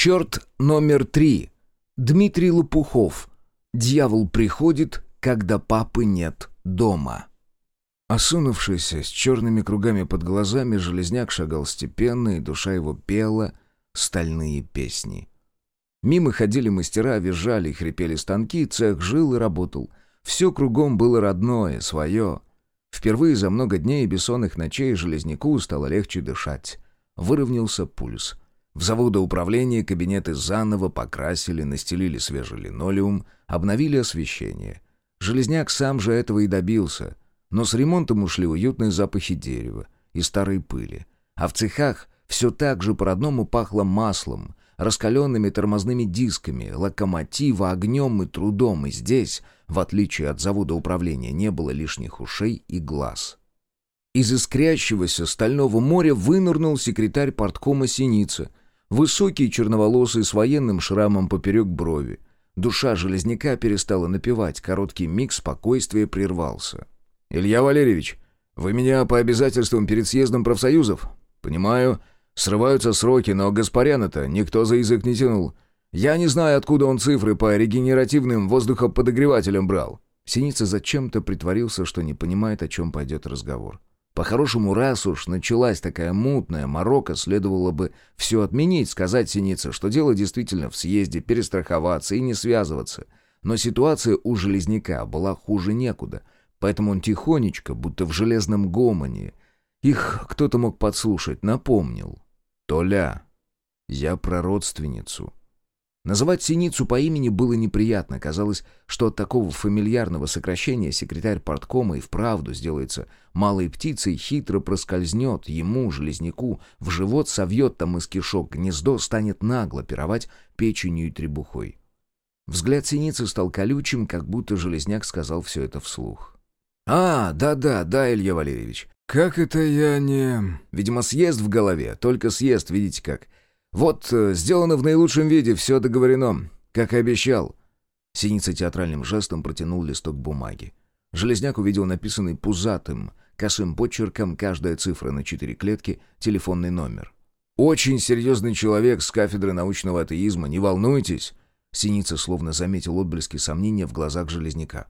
Черт номер три. Дмитрий Лопухов. Дьявол приходит, когда папы нет дома. Осунувшийся, с черными кругами под глазами, железняк шагал степенно, и душа его пела стальные песни. Мимо ходили мастера, визжали и хрипели станки, цех жил и работал. Все кругом было родное, свое. Впервые за много дней бессонных ночей железняку стало легче дышать. Выровнялся пульс. В заводоуправлении кабинеты заново покрасили, настелили свежий линолеум, обновили освещение. Железняк сам же этого и добился — но с ремонтом ушли уютные запахи дерева и старой пыли. А в цехах все так же по-родному пахло маслом, раскаленными тормозными дисками, локомотива, огнем и трудом. И здесь, в отличие от завода управления, не было лишних ушей и глаз. Из искрящегося стального моря вынырнул секретарь порткома Синица, высокий черноволосый с военным шрамом поперек брови. Душа железняка перестала напевать, короткий миг спокойствия прервался. «Илья Валерьевич, вы меня по обязательствам перед съездом профсоюзов?» «Понимаю. Срываются сроки, но Гаспаряна-то никто за язык не тянул. Я не знаю, откуда он цифры по регенеративным воздухоподогревателям брал». Синица зачем-то притворился, что не понимает, о чем пойдет разговор. По-хорошему, раз уж началась такая мутная морока, следовало бы все отменить, сказать Синице, что дело действительно в съезде, перестраховаться и не связываться. Но ситуация у Железняка была хуже некуда — Поэтому он тихонечко, будто в железном гомоне, их кто-то мог подслушать, напомнил. «Толя, я про родственницу». Называть синицу по имени было неприятно. Казалось, что от такого фамильярного сокращения секретарь порткома и вправду сделается малой птицей, хитро проскользнет ему, железняку, в живот совьет там из кишок гнездо, станет нагло пировать печенью и требухой. Взгляд синицы стал колючим, как будто железняк сказал все это вслух. «А, да-да, да, Илья Валерьевич. Как это я не...» «Видимо, съезд в голове, только съезд, видите как. Вот, э, сделано в наилучшем виде, все договорено, как и обещал». Синица театральным жестом протянул листок бумаги. Железняк увидел написанный пузатым, косым почерком, каждая цифра на четыре клетки, телефонный номер. «Очень серьезный человек с кафедры научного атеизма, не волнуйтесь!» Синица словно заметил отблески сомнения в глазах Железняка.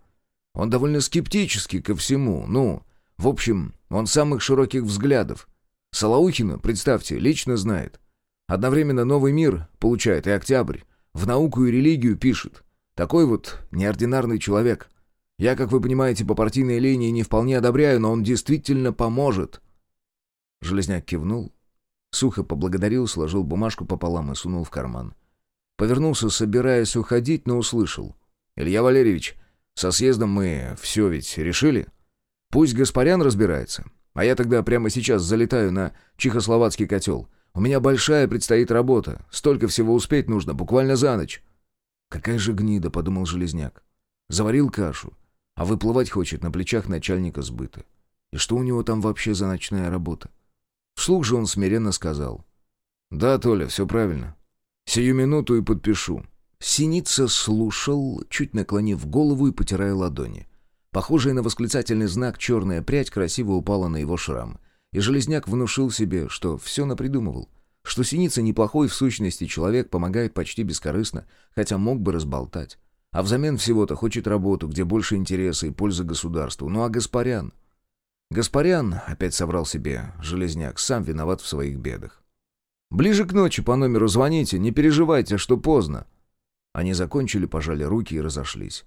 Он довольно скептически ко всему. Ну, в общем, он самых широких взглядов. Салаухина, представьте, лично знает. Одновременно новый мир получает и октябрь. В науку и религию пишет. Такой вот неординарный человек. Я, как вы понимаете, по партийной линии не вполне одобряю, но он действительно поможет. Железняк кивнул, сухо поблагодарил, сложил бумажку пополам и сунул в карман. Повернулся, собираясь уходить, но услышал. «Илья Валерьевич, со съездом мы все ведь решили. Пусть Гаспарян разбирается, а я тогда прямо сейчас залетаю на чехословацкий котел. У меня большая предстоит работа, столько всего успеть нужно, буквально за ночь». «Какая же гнида», — подумал Железняк. «Заварил кашу, а выплывать хочет на плечах начальника сбыта. И что у него там вообще за ночная работа?» Вслух же он смиренно сказал. «Да, Толя, все правильно. Сию минуту и подпишу. Синица слушал, чуть наклонив голову и потирая ладони. Похожая на восклицательный знак черная прядь красиво упала на его шрам. И Железняк внушил себе, что все напридумывал. Что Синица неплохой в сущности человек, помогает почти бескорыстно, хотя мог бы разболтать. А взамен всего-то хочет работу, где больше интереса и пользы государству. Ну а Гаспарян... Гаспарян, опять соврал себе Железняк, сам виноват в своих бедах. «Ближе к ночи по номеру звоните, не переживайте, что поздно», они закончили, пожали руки и разошлись.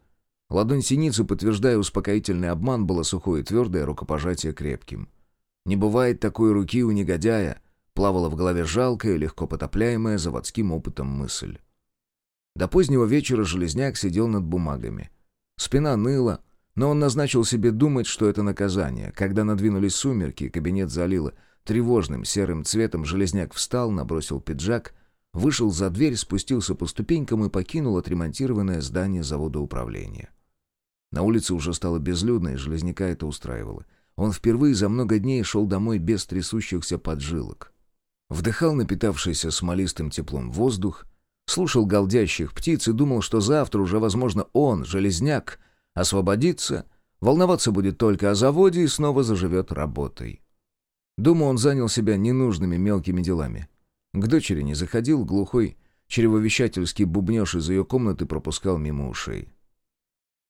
Ладонь синицы, подтверждая успокоительный обман, было сухое и твердое, рукопожатие крепким. «Не бывает такой руки у негодяя», плавала в голове жалкая, легко потопляемая заводским опытом мысль. До позднего вечера Железняк сидел над бумагами. Спина ныла, но он назначил себе думать, что это наказание. Когда надвинулись сумерки, кабинет залило тревожным серым цветом, Железняк встал, набросил пиджак вышел за дверь, спустился по ступенькам и покинул отремонтированное здание завода управления. На улице уже стало безлюдно, и Железняка это устраивало. Он впервые за много дней шел домой без трясущихся поджилок. Вдыхал напитавшийся смолистым теплом воздух, слушал галдящих птиц и думал, что завтра уже, возможно, он, Железняк, освободится, волноваться будет только о заводе и снова заживет работой. Дома он занял себя ненужными мелкими делами. К дочери не заходил, глухой, Чревовещательский бубнеж из ее комнаты пропускал мимо ушей.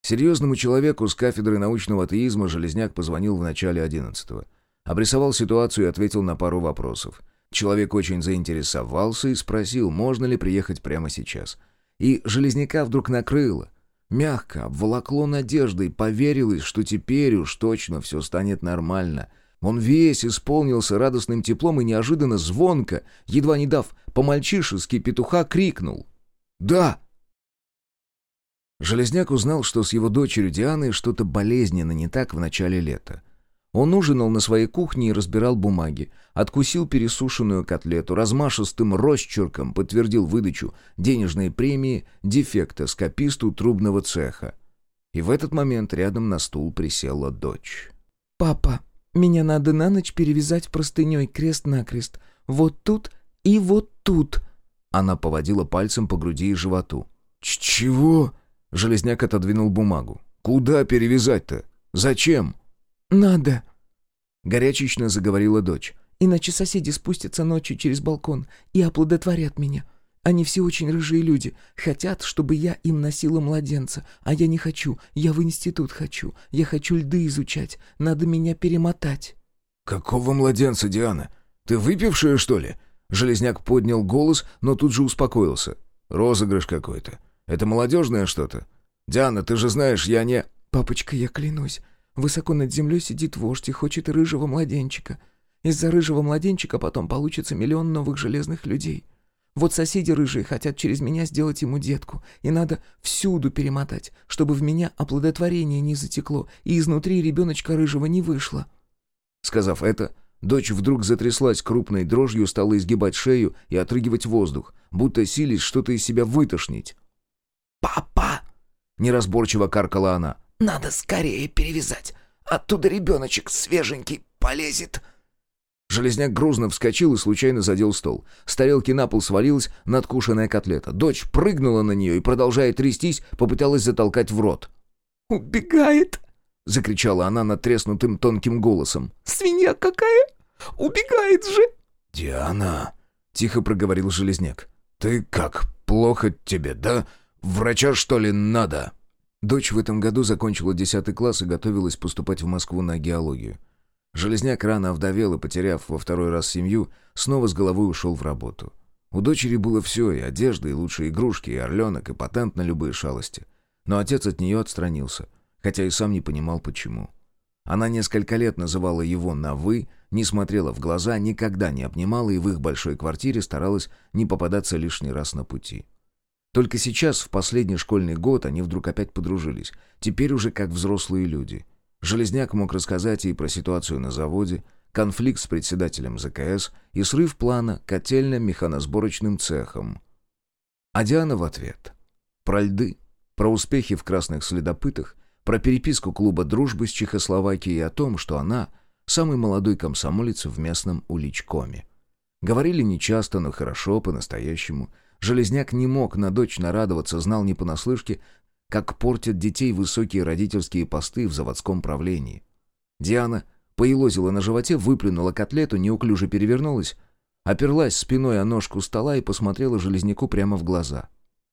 Серьезному человеку с кафедры научного атеизма Железняк позвонил в начале одиннадцатого. Обрисовал ситуацию и ответил на пару вопросов. Человек очень заинтересовался и спросил, можно ли приехать прямо сейчас. И Железняка вдруг накрыло. Мягко, обволокло надеждой, поверилось, что теперь уж точно все станет нормально. Он весь исполнился радостным теплом и неожиданно звонко, едва не дав по-мальчишески петуха, крикнул. «Да!» Железняк узнал, что с его дочерью Дианой что-то болезненно не так в начале лета. Он ужинал на своей кухне и разбирал бумаги, откусил пересушенную котлету, размашистым росчерком подтвердил выдачу денежной премии дефектоскописту трубного цеха. И в этот момент рядом на стул присела дочь. «Папа, меня надо на ночь перевязать простыней крест-накрест. Вот тут и вот тут». Она поводила пальцем по груди и животу. «Чего?» Железняк отодвинул бумагу. «Куда перевязать-то? Зачем?» «Надо», — горячечно заговорила дочь. «Иначе соседи спустятся ночью через балкон и оплодотворят меня. Они все очень рыжие люди. Хотят, чтобы я им носила младенца. А я не хочу. Я в институт хочу. Я хочу льды изучать. Надо меня перемотать». «Какого младенца, Диана? Ты выпившая, что ли?» Железняк поднял голос, но тут же успокоился. «Розыгрыш какой-то. Это молодежное что-то? Диана, ты же знаешь, я не...» «Папочка, я клянусь, высоко над землей сидит вождь и хочет рыжего младенчика. Из-за рыжего младенчика потом получится миллион новых железных людей. Вот соседи рыжие хотят через меня сделать ему детку, и надо всюду перемотать, чтобы в меня оплодотворение не затекло и изнутри ребеночка рыжего не вышло». Сказав это, дочь вдруг затряслась крупной дрожью, стала изгибать шею и отрыгивать воздух, будто сились что-то из себя вытошнить. «Папа!» — неразборчиво каркала она. «Надо скорее перевязать. Оттуда ребеночек свеженький полезет». Железняк грузно вскочил и случайно задел стол. С тарелки на пол свалилась надкушенная котлета. Дочь прыгнула на нее и, продолжая трястись, попыталась затолкать в рот. «Убегает!» — закричала она надтреснутым тонким голосом. «Свинья какая! Убегает же!» «Диана!» — тихо проговорил Железняк. «Ты как, плохо тебе, да? Врача, что ли, надо?» Дочь в этом году закончила 10 класс и готовилась поступать в Москву на геологию. Железняк рано овдовел и, потеряв во второй раз семью, снова с головой ушел в работу. У дочери было все, и одежда, и лучшие игрушки, и орленок, и патент на любые шалости. Но отец от нее отстранился, хотя и сам не понимал, почему. Она несколько лет называла его на «вы», не смотрела в глаза, никогда не обнимала и в их большой квартире старалась не попадаться лишний раз на пути. Только сейчас, в последний школьный год, они вдруг опять подружились. Теперь уже как взрослые люди. Железняк мог рассказать ей про ситуацию на заводе, конфликт с председателем ЗКС и срыв плана котельно-механосборочным цехом. А Диана в ответ. Про льды, про успехи в красных следопытах, про переписку клуба дружбы с Чехословакией и о том, что она самый молодой комсомолец в местном уличкоме. Говорили нечасто, но хорошо, по-настоящему – Железняк не мог на дочь нарадоваться, знал не понаслышке, как портят детей высокие родительские посты в заводском правлении. Диана поелозила на животе, выплюнула котлету, неуклюже перевернулась, оперлась спиной о ножку стола и посмотрела Железняку прямо в глаза.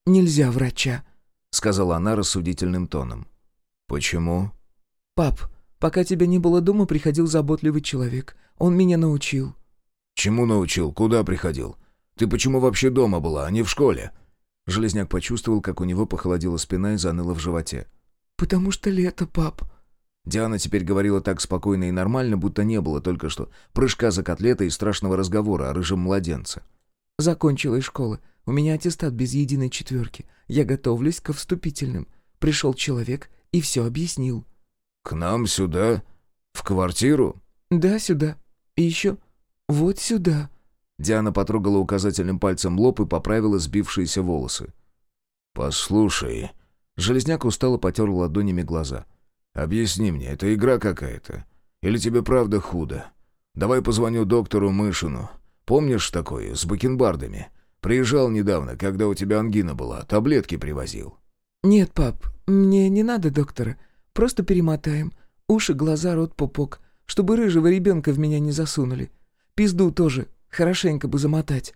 «Нельзя врача», — сказала она рассудительным тоном. «Почему?» «Пап, пока тебя не было дома, приходил заботливый человек. Он меня научил». «Чему научил? Куда приходил? Ты почему вообще дома была, а не в школе?» Железняк почувствовал, как у него похолодела спина и заныла в животе. «Потому что лето, пап». Диана теперь говорила так спокойно и нормально, будто не было только что прыжка за котлетой и страшного разговора о рыжем младенце. «Закончила из школы. У меня аттестат без единой четверки. Я готовлюсь ко вступительным. Пришел человек и все объяснил». «К нам сюда? В квартиру?» «Да, сюда. И еще вот сюда». Диана потрогала указательным пальцем лоб и поправила сбившиеся волосы. «Послушай...» Железняк устало потер ладонями глаза. «Объясни мне, это игра какая-то? Или тебе правда худо? Давай позвоню доктору Мышину. Помнишь такой, с бакенбардами? Приезжал недавно, когда у тебя ангина была, таблетки привозил». «Нет, пап, мне не надо доктора. Просто перемотаем. Уши, глаза, рот, пупок. Чтобы рыжего ребенка в меня не засунули. Пизду тоже Хорошенько бы замотать».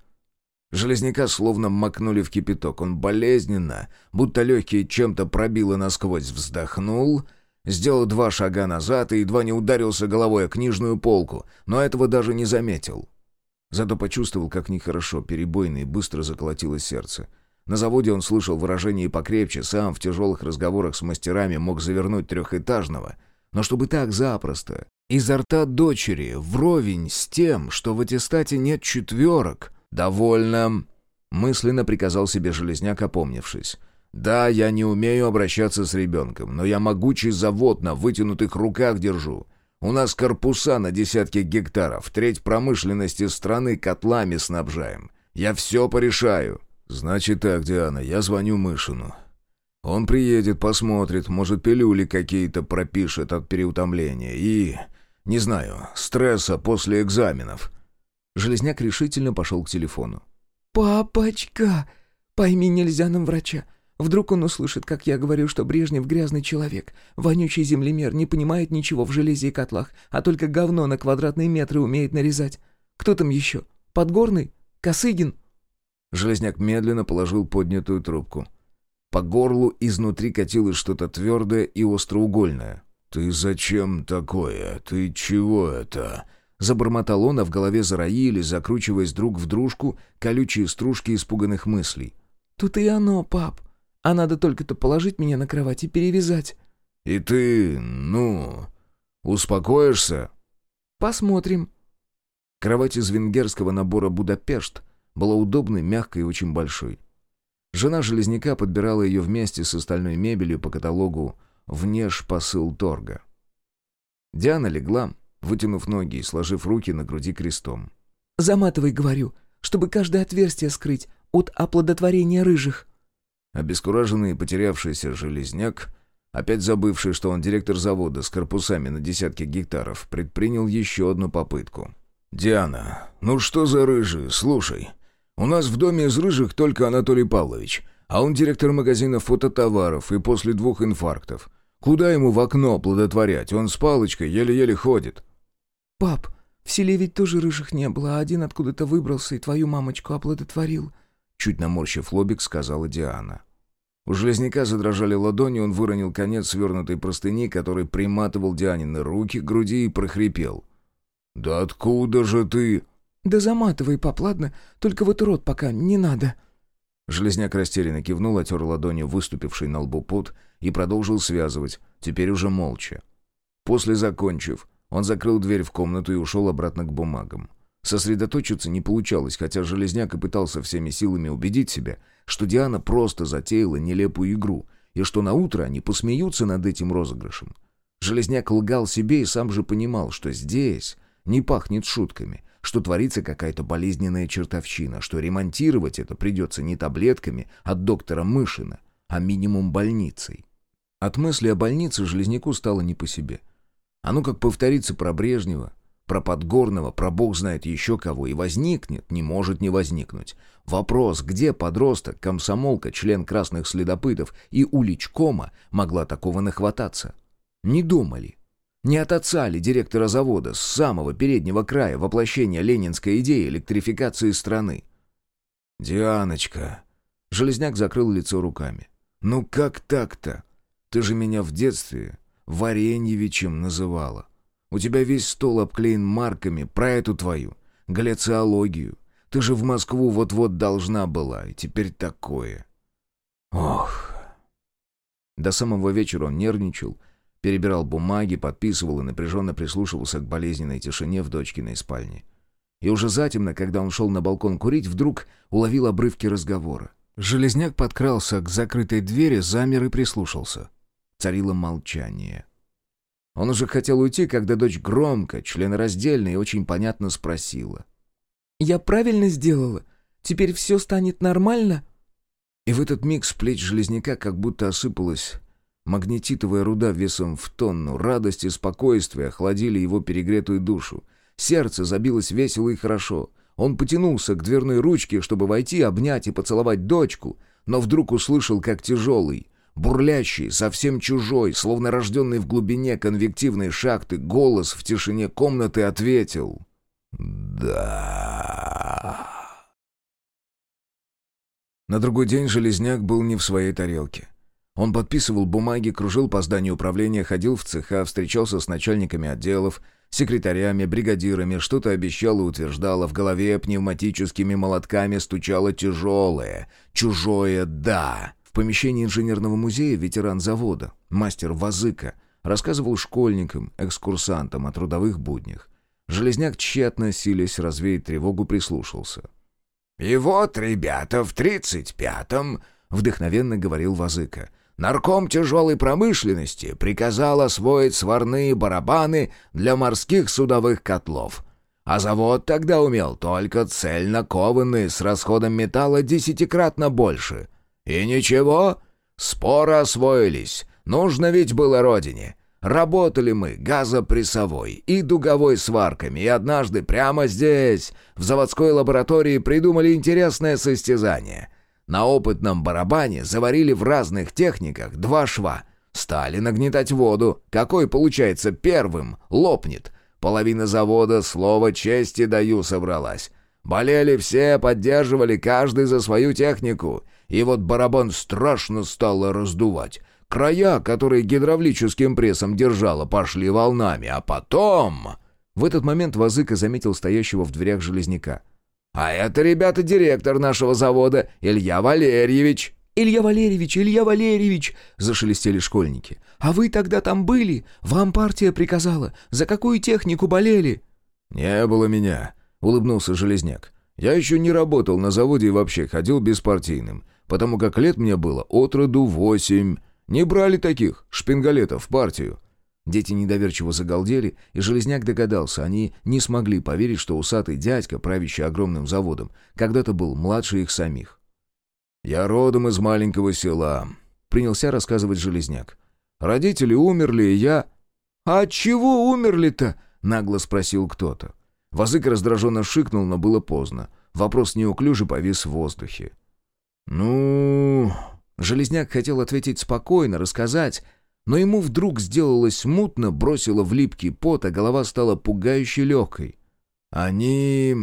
Железняка словно макнули в кипяток. Он болезненно, будто легкие чем-то пробило насквозь, вздохнул, сделал два шага назад и едва не ударился головой о книжную полку, но этого даже не заметил. Зато почувствовал, как нехорошо, перебойно и быстро заколотилось сердце. На заводе он слышал выражение покрепче, сам в тяжелых разговорах с мастерами мог завернуть трехэтажного. Но чтобы так запросто, изо рта дочери, вровень с тем, что в аттестате нет четверок. «Довольно», — мысленно приказал себе Железняк, опомнившись. «Да, я не умею обращаться с ребенком, но я могучий завод на вытянутых руках держу. У нас корпуса на десятки гектаров, треть промышленности страны котлами снабжаем. Я все порешаю». «Значит так, Диана, я звоню Мышину. Он приедет, посмотрит, может, пилюли какие-то пропишет от переутомления и, не знаю, стресса после экзаменов». Железняк решительно пошел к телефону. «Папочка, пойми, нельзя нам врача. Вдруг он услышит, как я говорю, что Брежнев грязный человек, вонючий землемер, не понимает ничего в железе и котлах, а только говно на квадратные метры умеет нарезать. Кто там еще? Подгорный? Косыгин?» Железняк медленно положил поднятую трубку. По горлу изнутри катилось что-то твердое и остроугольное. «Ты зачем такое? Ты чего это?» Забормотал он, а в голове зароились, закручиваясь друг в дружку, колючие стружки испуганных мыслей. «Тут и оно, пап. А надо только-то положить меня на кровать и перевязать». «И ты, ну, успокоишься?» «Посмотрим». Кровать из венгерского набора «Будапешт» была удобной, мягкой и очень большой. Жена Железняка подбирала ее вместе с остальной мебелью по каталогу «Внешпосыл торга». Диана легла, вытянув ноги и сложив руки на груди крестом. «Заматывай, говорю, чтобы каждое отверстие скрыть от оплодотворения рыжих». Обескураженный и потерявшийся Железняк, опять забывший, что он директор завода с корпусами на десятки гектаров, предпринял еще одну попытку. «Диана, ну что за рыжие, слушай...» У нас в доме из рыжих только Анатолий Павлович, а он директор магазина фототоваров и после двух инфарктов. Куда ему в окно плодотворять? Он с палочкой еле-еле ходит». «Пап, в селе ведь тоже рыжих не было, а один откуда-то выбрался и твою мамочку оплодотворил», чуть наморщив лобик, сказала Диана. У железняка задрожали ладони, он выронил конец свернутой простыни, который приматывал Дианины руки к груди и прохрипел. «Да откуда же ты...» «Да заматывай, пап, ладно? Только вот рот пока не надо». Железняк растерянно кивнул, отер ладонью выступивший на лбу пот и продолжил связывать, теперь уже молча. После закончив, он закрыл дверь в комнату и ушел обратно к бумагам. Сосредоточиться не получалось, хотя Железняк и пытался всеми силами убедить себя, что Диана просто затеяла нелепую игру, и что на утро они посмеются над этим розыгрышем. Железняк лгал себе и сам же понимал, что здесь не пахнет шутками, что творится какая-то болезненная чертовщина, что ремонтировать это придется не таблетками от доктора Мышина, а минимум больницей. От мысли о больнице Железняку стало не по себе. А ну как повторится про Брежнева, про Подгорного, про бог знает еще кого, и возникнет, не может не возникнуть. Вопрос, где подросток, комсомолка, член красных следопытов и уличкома могла такого нахвататься? Не думали. Не от отца ли директора завода с самого переднего края воплощения ленинской идеи электрификации страны? «Дианочка!» Железняк закрыл лицо руками. «Ну как так-то? Ты же меня в детстве Вареньевичем называла. У тебя весь стол обклеен марками про эту твою, галлициологию. Ты же в Москву вот-вот должна была, и теперь такое. Ох!» До самого вечера он нервничал, Перебирал бумаги, подписывал и напряженно прислушивался к болезненной тишине в дочкиной спальне. И уже затемно, когда он шел на балкон курить, вдруг уловил обрывки разговора. Железняк подкрался к закрытой двери, замер и прислушался. Царило молчание. Он уже хотел уйти, когда дочь громко, членораздельно и очень понятно спросила. «Я правильно сделала? Теперь все станет нормально?» И в этот миг с плеч Железняка как будто осыпалась Магнетитовая руда весом в тонну, радость и спокойствие охладили его перегретую душу. Сердце забилось весело и хорошо. Он потянулся к дверной ручке, чтобы войти, обнять и поцеловать дочку, но вдруг услышал, как тяжелый, бурлящий, совсем чужой, словно рожденный в глубине конвективной шахты, голос в тишине комнаты ответил «Да». На другой день Железняк был не в своей тарелке. Он подписывал бумаги, кружил по зданию управления, ходил в цеха, встречался с начальниками отделов, секретарями, бригадирами, что-то обещал и утверждал, а в голове пневматическими молотками стучало тяжелое, чужое «да». В помещении инженерного музея ветеран завода, мастер Вазыка, рассказывал школьникам, экскурсантам о трудовых буднях. Железняк тщетно, силясь развеять тревогу, прислушался. «И вот, ребята, в тридцать пятом...» — вдохновенно говорил Вазыка — Нарком тяжелой промышленности приказал освоить сварные барабаны для морских судовых котлов. А завод тогда умел только цельно кованные с расходом металла десятикратно больше. И ничего, споро освоились. Нужно ведь было родине. Работали мы газопрессовой и дуговой сварками, и однажды прямо здесь, в заводской лаборатории, придумали интересное состязание — на опытном барабане заварили в разных техниках два шва. Стали нагнетать воду. Какой, получается, первым лопнет? Половина завода, слово чести даю, собралась. Болели все, поддерживали каждый за свою технику. И вот барабан страшно стало раздувать. Края, которые гидравлическим прессом держало, пошли волнами. А потом... В этот момент Вазыка заметил стоящего в дверях железняка. «А это, ребята, директор нашего завода, Илья Валерьевич». «Илья Валерьевич, Илья Валерьевич!» — зашелестели школьники. «А вы тогда там были? Вам партия приказала. За какую технику болели?» «Не было меня», — улыбнулся Железняк. «Я еще не работал на заводе и вообще ходил беспартийным, потому как лет мне было от роду восемь. Не брали таких шпингалетов в партию. Дети недоверчиво загалдели, и Железняк догадался, они не смогли поверить, что усатый дядька, правящий огромным заводом, когда-то был младше их самих. «Я родом из маленького села», — принялся рассказывать Железняк. «Родители умерли, и я...» «А от чего умерли-то?» — нагло спросил кто-то. Вазык раздраженно шикнул, но было поздно. Вопрос неуклюже повис в воздухе. «Ну...» Железняк хотел ответить спокойно, рассказать, но ему вдруг сделалось мутно, бросило в липкий пот, а голова стала пугающе легкой. «Они...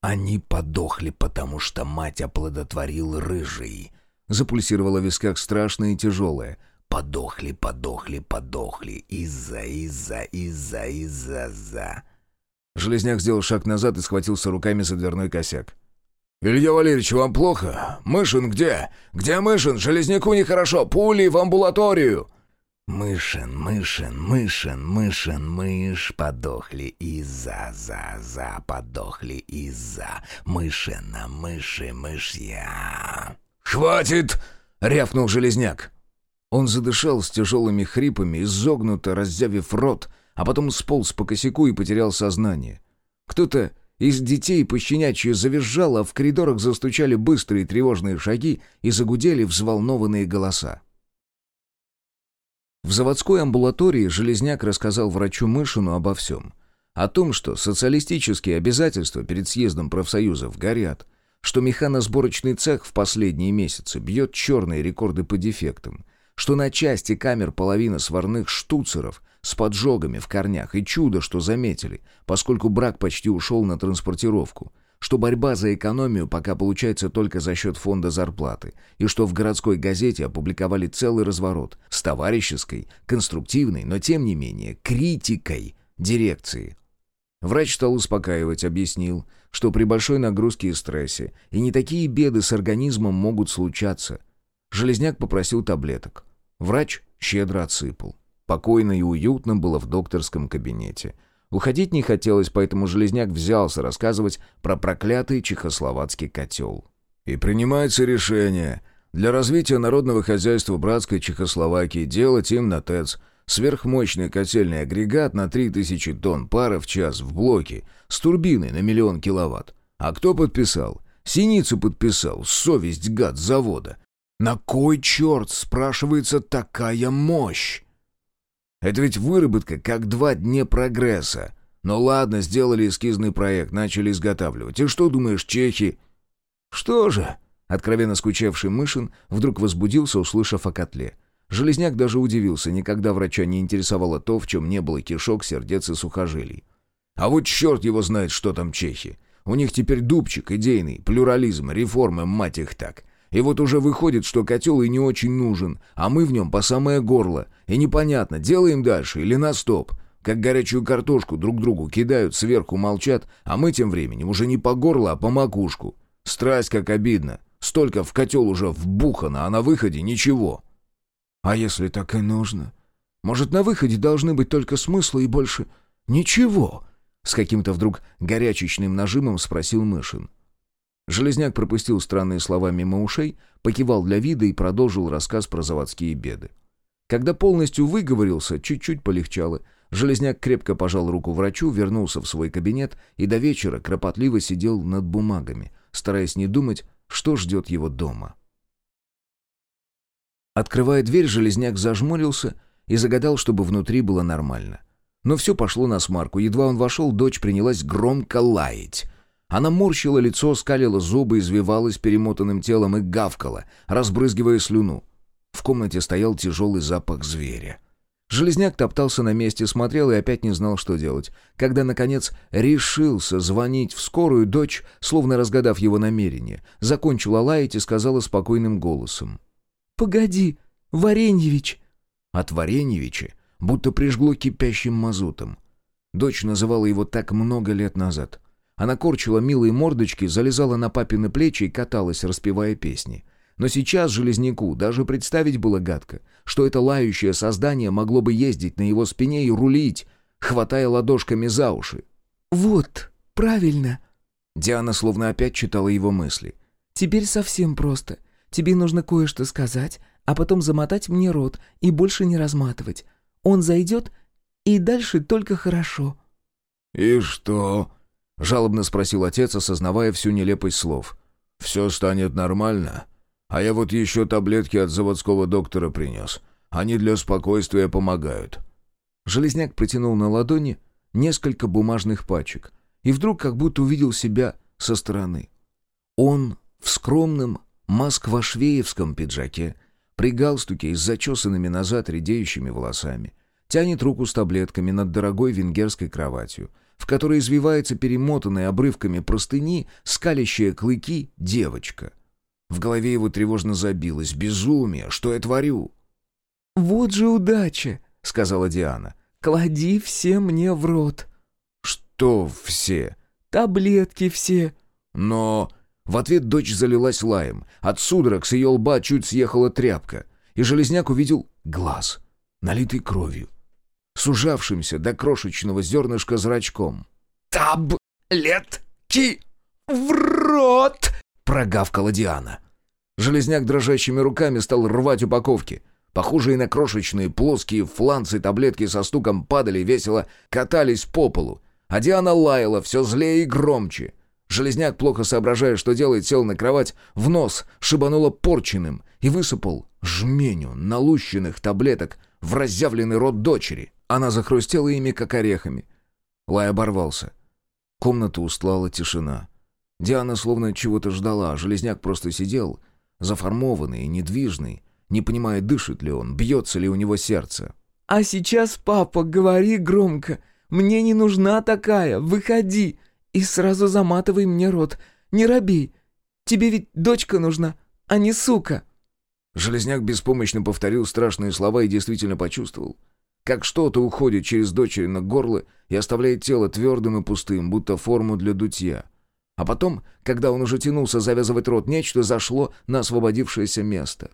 они подохли, потому что мать оплодотворил рыжий». Запульсировало в висках страшное и тяжелое. «Подохли, подохли, подохли. Из-за, из-за, из-за, из-за-за». Железняк сделал шаг назад и схватился руками за дверной косяк. «Илья Валерьевич, вам плохо? Мышин где? Где Мышин? Железняку нехорошо. Пули в амбулаторию!» Мышин, мышин, мышин, мышин, мышь подохли из-за-за-за, подохли из-за мышина, мыши, мышья. «Хватит!» — рявкнул Железняк. Он задышал с тяжелыми хрипами, изогнуто раззявив рот, а потом сполз по косяку и потерял сознание. Кто-то из детей пощенячьи завизжал, а в коридорах застучали быстрые тревожные шаги и загудели взволнованные голоса. В заводской амбулатории Железняк рассказал врачу Мышину обо всем. О том, что социалистические обязательства перед съездом профсоюзов горят, что механосборочный цех в последние месяцы бьет черные рекорды по дефектам, что на части камер половина сварных штуцеров с поджогами в корнях, и чудо, что заметили, поскольку брак почти ушел на транспортировку – что борьба за экономию пока получается только за счет фонда зарплаты, и что в городской газете опубликовали целый разворот с товарищеской, конструктивной, но тем не менее критикой дирекции. Врач стал успокаивать, объяснил, что при большой нагрузке и стрессе и не такие беды с организмом могут случаться. Железняк попросил таблеток. Врач щедро отсыпал. Покойно и уютно было в докторском кабинете – Уходить не хотелось, поэтому Железняк взялся рассказывать про проклятый чехословацкий котел. «И принимается решение для развития народного хозяйства братской Чехословакии делать им на ТЭЦ сверхмощный котельный агрегат на 3000 тонн пара в час в блоке с турбиной на миллион киловатт. А кто подписал? Синицу подписал, совесть гад завода. На кой черт, спрашивается, такая мощь? Это ведь выработка как два дня прогресса. Ну ладно, сделали эскизный проект, начали изготавливать. И что думаешь, чехи? Что же? Откровенно скучавший Мышин вдруг возбудился, услышав о котле. Железняк даже удивился, никогда врача не интересовало то, в чем не было кишок, сердец и сухожилий. А вот черт его знает, что там чехи. У них теперь дубчик идейный, плюрализм, реформы, мать их так. И вот уже выходит, что котел и не очень нужен, а мы в нем по самое горло. И непонятно, делаем дальше или на стоп. Как горячую картошку друг другу кидают, сверху молчат, а мы тем временем уже не по горло, а по макушку. Страсть как обидно. Столько в котел уже вбухано, а на выходе ничего. А если так и нужно? Может, на выходе должны быть только смыслы и больше ничего? С каким-то вдруг горячечным нажимом спросил Мышин. Железняк пропустил странные слова мимо ушей, покивал для вида и продолжил рассказ про заводские беды. Когда полностью выговорился, чуть-чуть полегчало. Железняк крепко пожал руку врачу, вернулся в свой кабинет и до вечера кропотливо сидел над бумагами, стараясь не думать, что ждет его дома. Открывая дверь, Железняк зажмурился и загадал, чтобы внутри было нормально. Но все пошло на смарку. Едва он вошел, дочь принялась громко лаять. Она морщила лицо, скалила зубы, извивалась перемотанным телом и гавкала, разбрызгивая слюну. В комнате стоял тяжелый запах зверя. Железняк топтался на месте, смотрел и опять не знал, что делать. Когда, наконец, решился звонить в скорую, дочь, словно разгадав его намерение, закончила лаять и сказала спокойным голосом. «Погоди, Вареньевич!» От Вареньевича будто прижгло кипящим мазутом. Дочь называла его так много лет назад. Она корчила милые мордочки, залезала на папины плечи и каталась, распевая песни. Но сейчас Железняку даже представить было гадко, что это лающее создание могло бы ездить на его спине и рулить, хватая ладошками за уши. «Вот, правильно!» Диана словно опять читала его мысли. «Теперь совсем просто. Тебе нужно кое-что сказать, а потом замотать мне рот и больше не разматывать. Он зайдет, и дальше только хорошо». «И что?» — жалобно спросил отец, осознавая всю нелепость слов. «Все станет нормально. А я вот еще таблетки от заводского доктора принес. Они для спокойствия помогают». Железняк протянул на ладони несколько бумажных пачек и вдруг как будто увидел себя со стороны. Он в скромном москвашвеевском пиджаке, при галстуке и с зачесанными назад редеющими волосами, тянет руку с таблетками над дорогой венгерской кроватью — в которой извивается перемотанная обрывками простыни, скалящая клыки девочка. В голове его тревожно забилось. «Безумие! Что я творю?» «Вот же удача!» — сказала Диана. «Клади все мне в рот». «Что все?» «Таблетки все». «Но...» В ответ дочь залилась лаем. От судорог с ее лба чуть съехала тряпка. И Железняк увидел глаз, налитый кровью сужавшимся до крошечного зернышка зрачком. «Таблетки в рот!» — прогавкала Диана. Железняк дрожащими руками стал рвать упаковки. Похожие на крошечные плоские фланцы таблетки со стуком падали весело, катались по полу. А Диана лаяла все злее и громче. Железняк, плохо соображая, что делает, сел на кровать, в нос шибануло порченным и высыпал жменю налущенных таблеток в разъявленный рот дочери. Она захрустела ими, как орехами. Лай оборвался. Комнату устлала тишина. Диана словно чего-то ждала, а Железняк просто сидел, заформованный и недвижный, не понимая, дышит ли он, бьется ли у него сердце. «А сейчас, папа, говори громко. Мне не нужна такая. Выходи. И сразу заматывай мне рот. Не робей. Тебе ведь дочка нужна, а не сука». Железняк беспомощно повторил страшные слова и действительно почувствовал, как что-то уходит через дочери на горло и оставляет тело твердым и пустым, будто форму для дутья. А потом, когда он уже тянулся завязывать рот, нечто зашло на освободившееся место.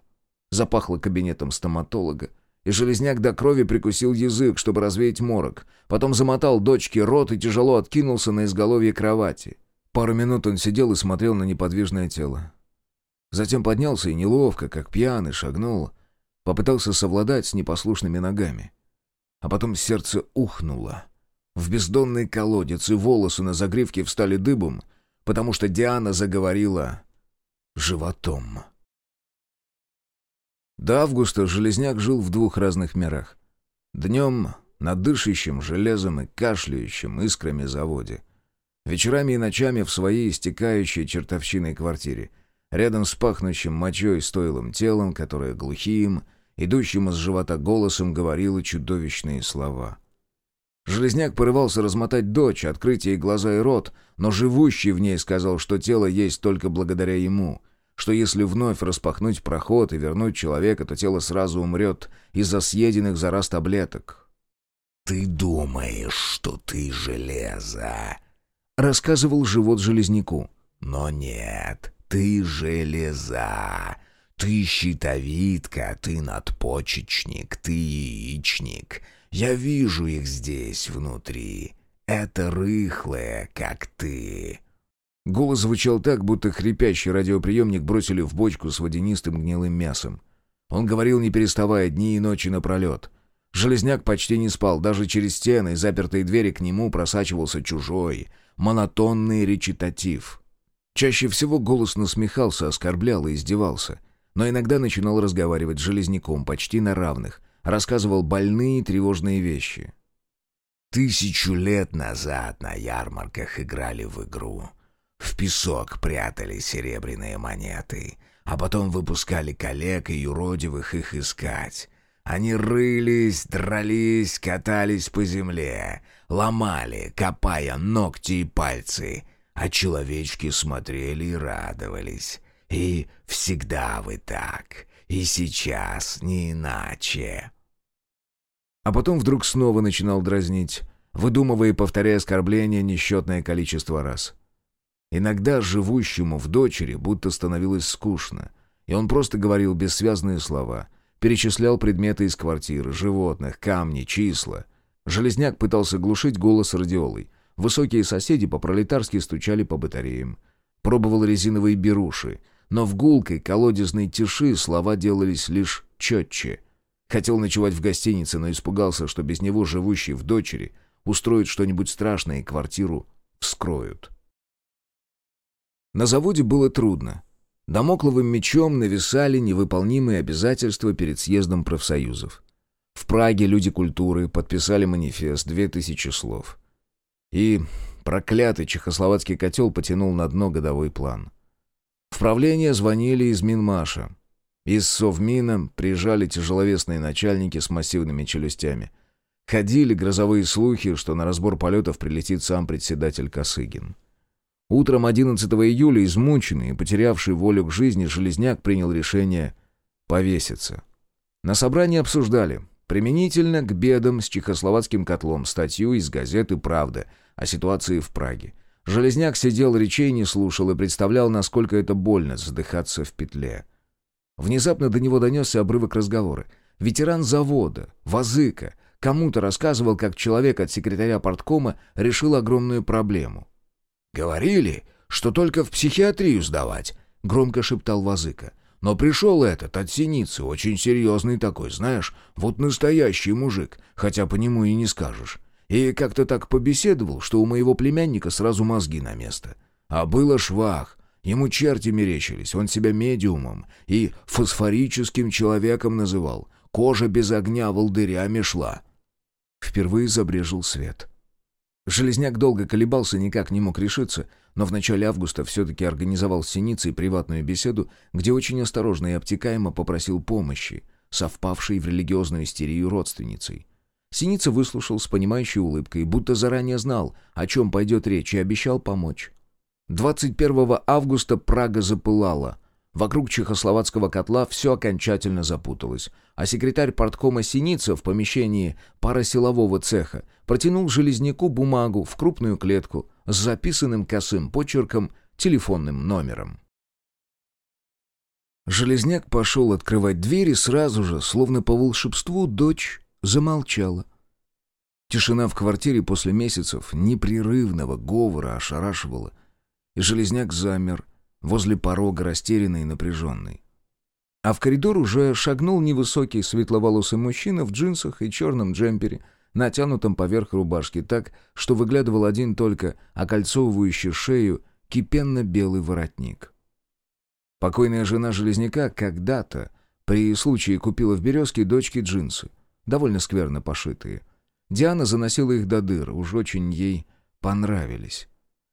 Запахло кабинетом стоматолога, и железняк до крови прикусил язык, чтобы развеять морок. Потом замотал дочке рот и тяжело откинулся на изголовье кровати. Пару минут он сидел и смотрел на неподвижное тело. Затем поднялся и неловко, как пьяный, шагнул. Попытался совладать с непослушными ногами а потом сердце ухнуло. В бездонный колодец и волосы на загривке встали дыбом, потому что Диана заговорила животом. До августа Железняк жил в двух разных мирах. Днем на дышащем железом и кашляющем искрами заводе. Вечерами и ночами в своей истекающей чертовщиной квартире, рядом с пахнущим мочой стойлым телом, которое глухим, идущим из живота голосом говорила чудовищные слова. Железняк порывался размотать дочь, открыть ей глаза и рот, но живущий в ней сказал, что тело есть только благодаря ему, что если вновь распахнуть проход и вернуть человека, то тело сразу умрет из-за съеденных за раз таблеток. «Ты думаешь, что ты железо?» — рассказывал живот железняку. «Но нет, ты железа. Ты щитовидка, ты надпочечник, ты яичник. Я вижу их здесь, внутри. Это рыхлые, как ты». Голос звучал так, будто хрипящий радиоприемник бросили в бочку с водянистым гнилым мясом. Он говорил, не переставая, дни и ночи напролет. Железняк почти не спал, даже через стены и запертые двери к нему просачивался чужой, монотонный речитатив. Чаще всего голос насмехался, оскорблял и издевался, но иногда начинал разговаривать с Железняком почти на равных, рассказывал больные тревожные вещи. «Тысячу лет назад на ярмарках играли в игру». В песок прятали серебряные монеты, а потом выпускали коллег и юродивых их искать. Они рылись, дрались, катались по земле, ломали, копая ногти и пальцы, а человечки смотрели и радовались. И всегда вы так, и сейчас не иначе. А потом вдруг снова начинал дразнить, выдумывая и повторяя оскорбления несчетное количество раз. Иногда живущему в дочери будто становилось скучно, и он просто говорил бессвязные слова, перечислял предметы из квартиры, животных, камни, числа. Железняк пытался глушить голос радиолой. Высокие соседи по-пролетарски стучали по батареям. Пробовал резиновые беруши, но в гулкой колодезной тиши слова делались лишь четче. Хотел ночевать в гостинице, но испугался, что без него живущий в дочери устроит что-нибудь страшное и квартиру вскроют. На заводе было трудно. Домокловым мечом нависали невыполнимые обязательства перед съездом профсоюзов. В Праге люди культуры подписали манифест «Две тысячи слов». И проклятый чехословацкий котел потянул на дно годовой план. В правление звонили из Минмаша. Из Совмина приезжали тяжеловесные начальники с массивными челюстями. Ходили грозовые слухи, что на разбор полетов прилетит сам председатель Косыгин. Утром 11 июля, измученный и потерявший волю к жизни, Железняк принял решение повеситься. На собрании обсуждали, применительно к бедам с чехословацким котлом, статью из газеты «Правда» о ситуации в Праге. Железняк сидел, речей не слушал и представлял, насколько это больно задыхаться в петле. Внезапно до него донесся обрывок разговора. Ветеран завода, Вазыка, кому-то рассказывал, как человек от секретаря порткома решил огромную проблему — «Говорили, что только в психиатрию сдавать», — громко шептал Вазыка. «Но пришел этот от синицы, очень серьезный такой, знаешь, вот настоящий мужик, хотя по нему и не скажешь. И как-то так побеседовал, что у моего племянника сразу мозги на место. А было швах, ему черти мерещились, он себя медиумом и фосфорическим человеком называл, кожа без огня волдырями шла». Впервые забрежил свет — Железняк долго колебался, никак не мог решиться, но в начале августа все-таки организовал с Синицей приватную беседу, где очень осторожно и обтекаемо попросил помощи, совпавшей в религиозную истерию родственницей. Синица выслушал с понимающей улыбкой, будто заранее знал, о чем пойдет речь, и обещал помочь. 21 августа Прага запылала — Вокруг чехословацкого котла все окончательно запуталось, а секретарь порткома Синица в помещении парасилового цеха протянул железняку бумагу в крупную клетку с записанным косым почерком телефонным номером. Железняк пошел открывать двери сразу же, словно по волшебству, дочь замолчала. Тишина в квартире после месяцев непрерывного говора ошарашивала, и Железняк замер — возле порога растерянный и напряженный. А в коридор уже шагнул невысокий светловолосый мужчина в джинсах и черном джемпере, натянутом поверх рубашки так, что выглядывал один только окольцовывающий шею кипенно-белый воротник. Покойная жена Железняка когда-то при случае купила в «Березке» дочке джинсы, довольно скверно пошитые. Диана заносила их до дыр, уж очень ей понравились.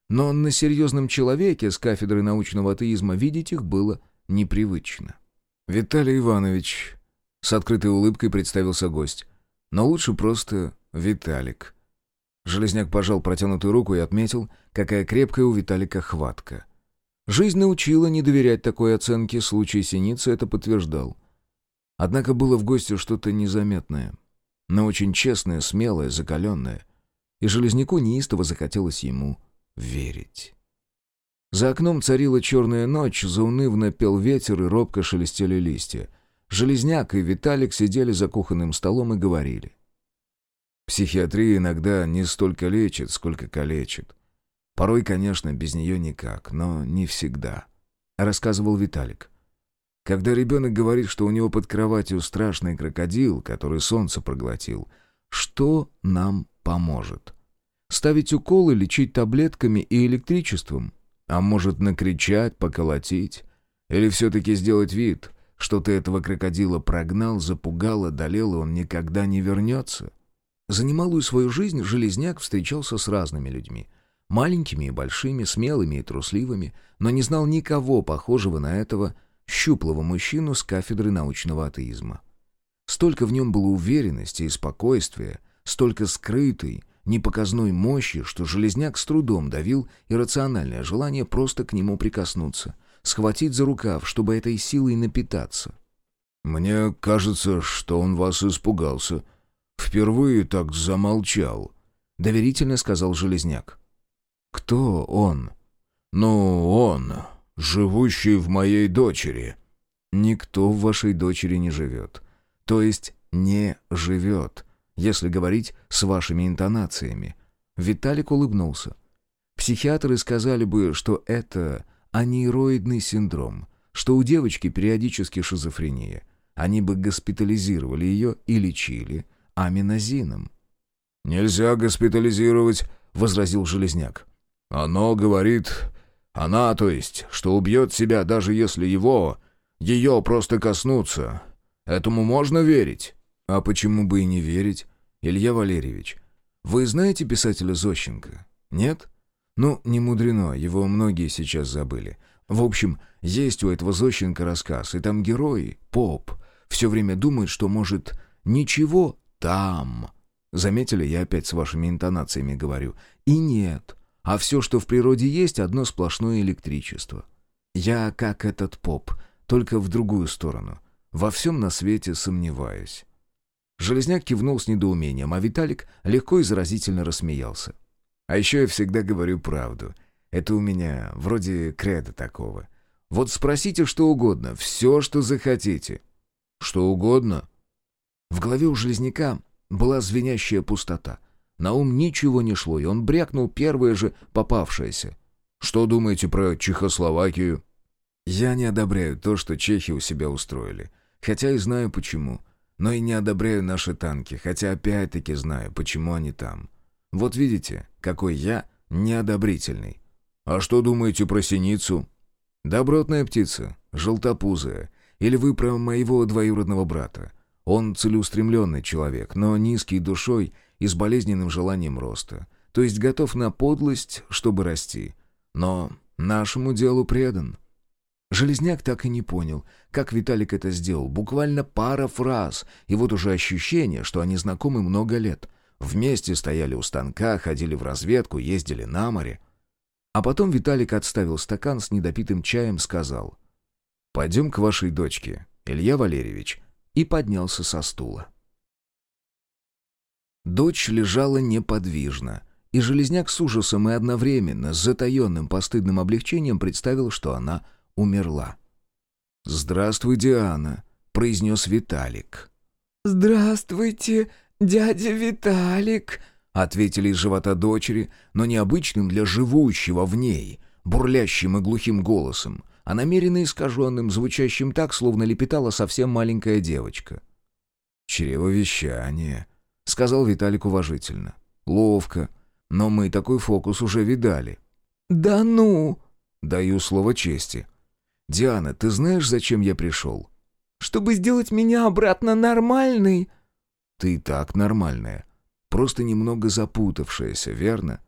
Но на серьезном человеке с кафедры научного атеизма видеть их было непривычно. «Виталий Иванович», — с открытой улыбкой представился гость. «Но лучше просто Виталик». Железняк пожал протянутую руку и отметил, какая крепкая у Виталика хватка. Жизнь научила не доверять такой оценке, случай синицы это подтверждал. Однако было в гости что-то незаметное, но очень честное, смелое, закаленное. И Железняку неистово захотелось ему верить. За окном царила черная ночь, заунывно пел ветер и робко шелестели листья. Железняк и Виталик сидели за кухонным столом и говорили. Психиатрия иногда не столько лечит, сколько калечит. Порой, конечно, без нее никак, но не всегда. Рассказывал Виталик. Когда ребенок говорит, что у него под кроватью страшный крокодил, который солнце проглотил, что нам поможет? Ставить уколы, лечить таблетками и электричеством? А может, накричать, поколотить? Или все-таки сделать вид, что ты этого крокодила прогнал, запугал, одолел, и он никогда не вернется? За немалую свою жизнь Железняк встречался с разными людьми. Маленькими и большими, смелыми и трусливыми, но не знал никого похожего на этого щуплого мужчину с кафедры научного атеизма. Столько в нем было уверенности и спокойствия, столько скрытой, непоказной мощи, что Железняк с трудом давил иррациональное желание просто к нему прикоснуться, схватить за рукав, чтобы этой силой напитаться. «Мне кажется, что он вас испугался. Впервые так замолчал», — доверительно сказал Железняк. «Кто он?» «Ну, он, живущий в моей дочери». «Никто в вашей дочери не живет. То есть не живет, если говорить с вашими интонациями». Виталик улыбнулся. Психиатры сказали бы, что это анейроидный синдром, что у девочки периодически шизофрения. Они бы госпитализировали ее и лечили аминозином. «Нельзя госпитализировать», — возразил Железняк. «Оно говорит, она, то есть, что убьет себя, даже если его, ее просто коснуться. Этому можно верить?» «А почему бы и не верить, Илья Валерьевич? Вы знаете писателя Зощенко? Нет? Ну, не мудрено, его многие сейчас забыли. В общем, есть у этого Зощенко рассказ, и там герой, поп, все время думает, что может ничего там. Заметили, я опять с вашими интонациями говорю. И нет, а все, что в природе есть, одно сплошное электричество. Я как этот поп, только в другую сторону. Во всем на свете сомневаюсь. Железняк кивнул с недоумением, а Виталик легко и заразительно рассмеялся. А еще я всегда говорю правду. Это у меня вроде кредо такого. Вот спросите что угодно, все, что захотите. Что угодно? В голове у Железняка была звенящая пустота — на ум ничего не шло, и он брякнул первое же попавшееся. «Что думаете про Чехословакию?» «Я не одобряю то, что чехи у себя устроили. Хотя и знаю почему. Но и не одобряю наши танки, хотя опять-таки знаю, почему они там. Вот видите, какой я неодобрительный». «А что думаете про синицу?» «Добротная птица, желтопузая. Или вы про моего двоюродного брата. Он целеустремленный человек, но низкий душой и с болезненным желанием роста. То есть готов на подлость, чтобы расти. Но нашему делу предан. Железняк так и не понял, как Виталик это сделал. Буквально пара фраз, и вот уже ощущение, что они знакомы много лет. Вместе стояли у станка, ходили в разведку, ездили на море. А потом Виталик отставил стакан с недопитым чаем, сказал «Пойдем к вашей дочке, Илья Валерьевич», и поднялся со стула. Дочь лежала неподвижно, и Железняк с ужасом и одновременно с затаенным постыдным облегчением представил, что она умерла. «Здравствуй, Диана», — произнес Виталик. «Здравствуйте, дядя Виталик», — ответили из живота дочери, но необычным для живущего в ней, бурлящим и глухим голосом, а намеренно искаженным, звучащим так, словно лепетала совсем маленькая девочка. «Чревовещание», — сказал Виталик уважительно. «Ловко. Но мы такой фокус уже видали». «Да ну!» «Даю слово чести. Диана, ты знаешь, зачем я пришел?» «Чтобы сделать меня обратно нормальной». «Ты и так нормальная. Просто немного запутавшаяся, верно?»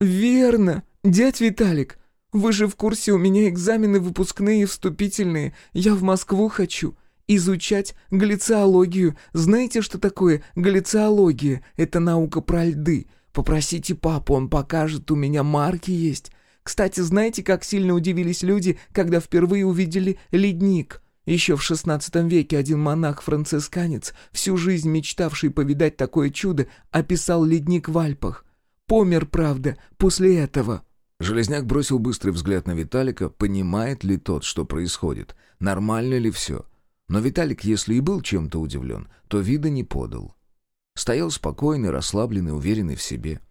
«Верно. Дядь Виталик, вы же в курсе, у меня экзамены выпускные и вступительные. Я в Москву хочу изучать глициологию. Знаете, что такое глициология? Это наука про льды. Попросите папу, он покажет, у меня марки есть. Кстати, знаете, как сильно удивились люди, когда впервые увидели ледник? Еще в XVI веке один монах-францисканец, всю жизнь мечтавший повидать такое чудо, описал ледник в Альпах. Помер, правда, после этого. Железняк бросил быстрый взгляд на Виталика, понимает ли тот, что происходит, нормально ли все. Но Виталик, если и был чем-то удивлен, то вида не подал. Стоял спокойный, расслабленный, уверенный в себе.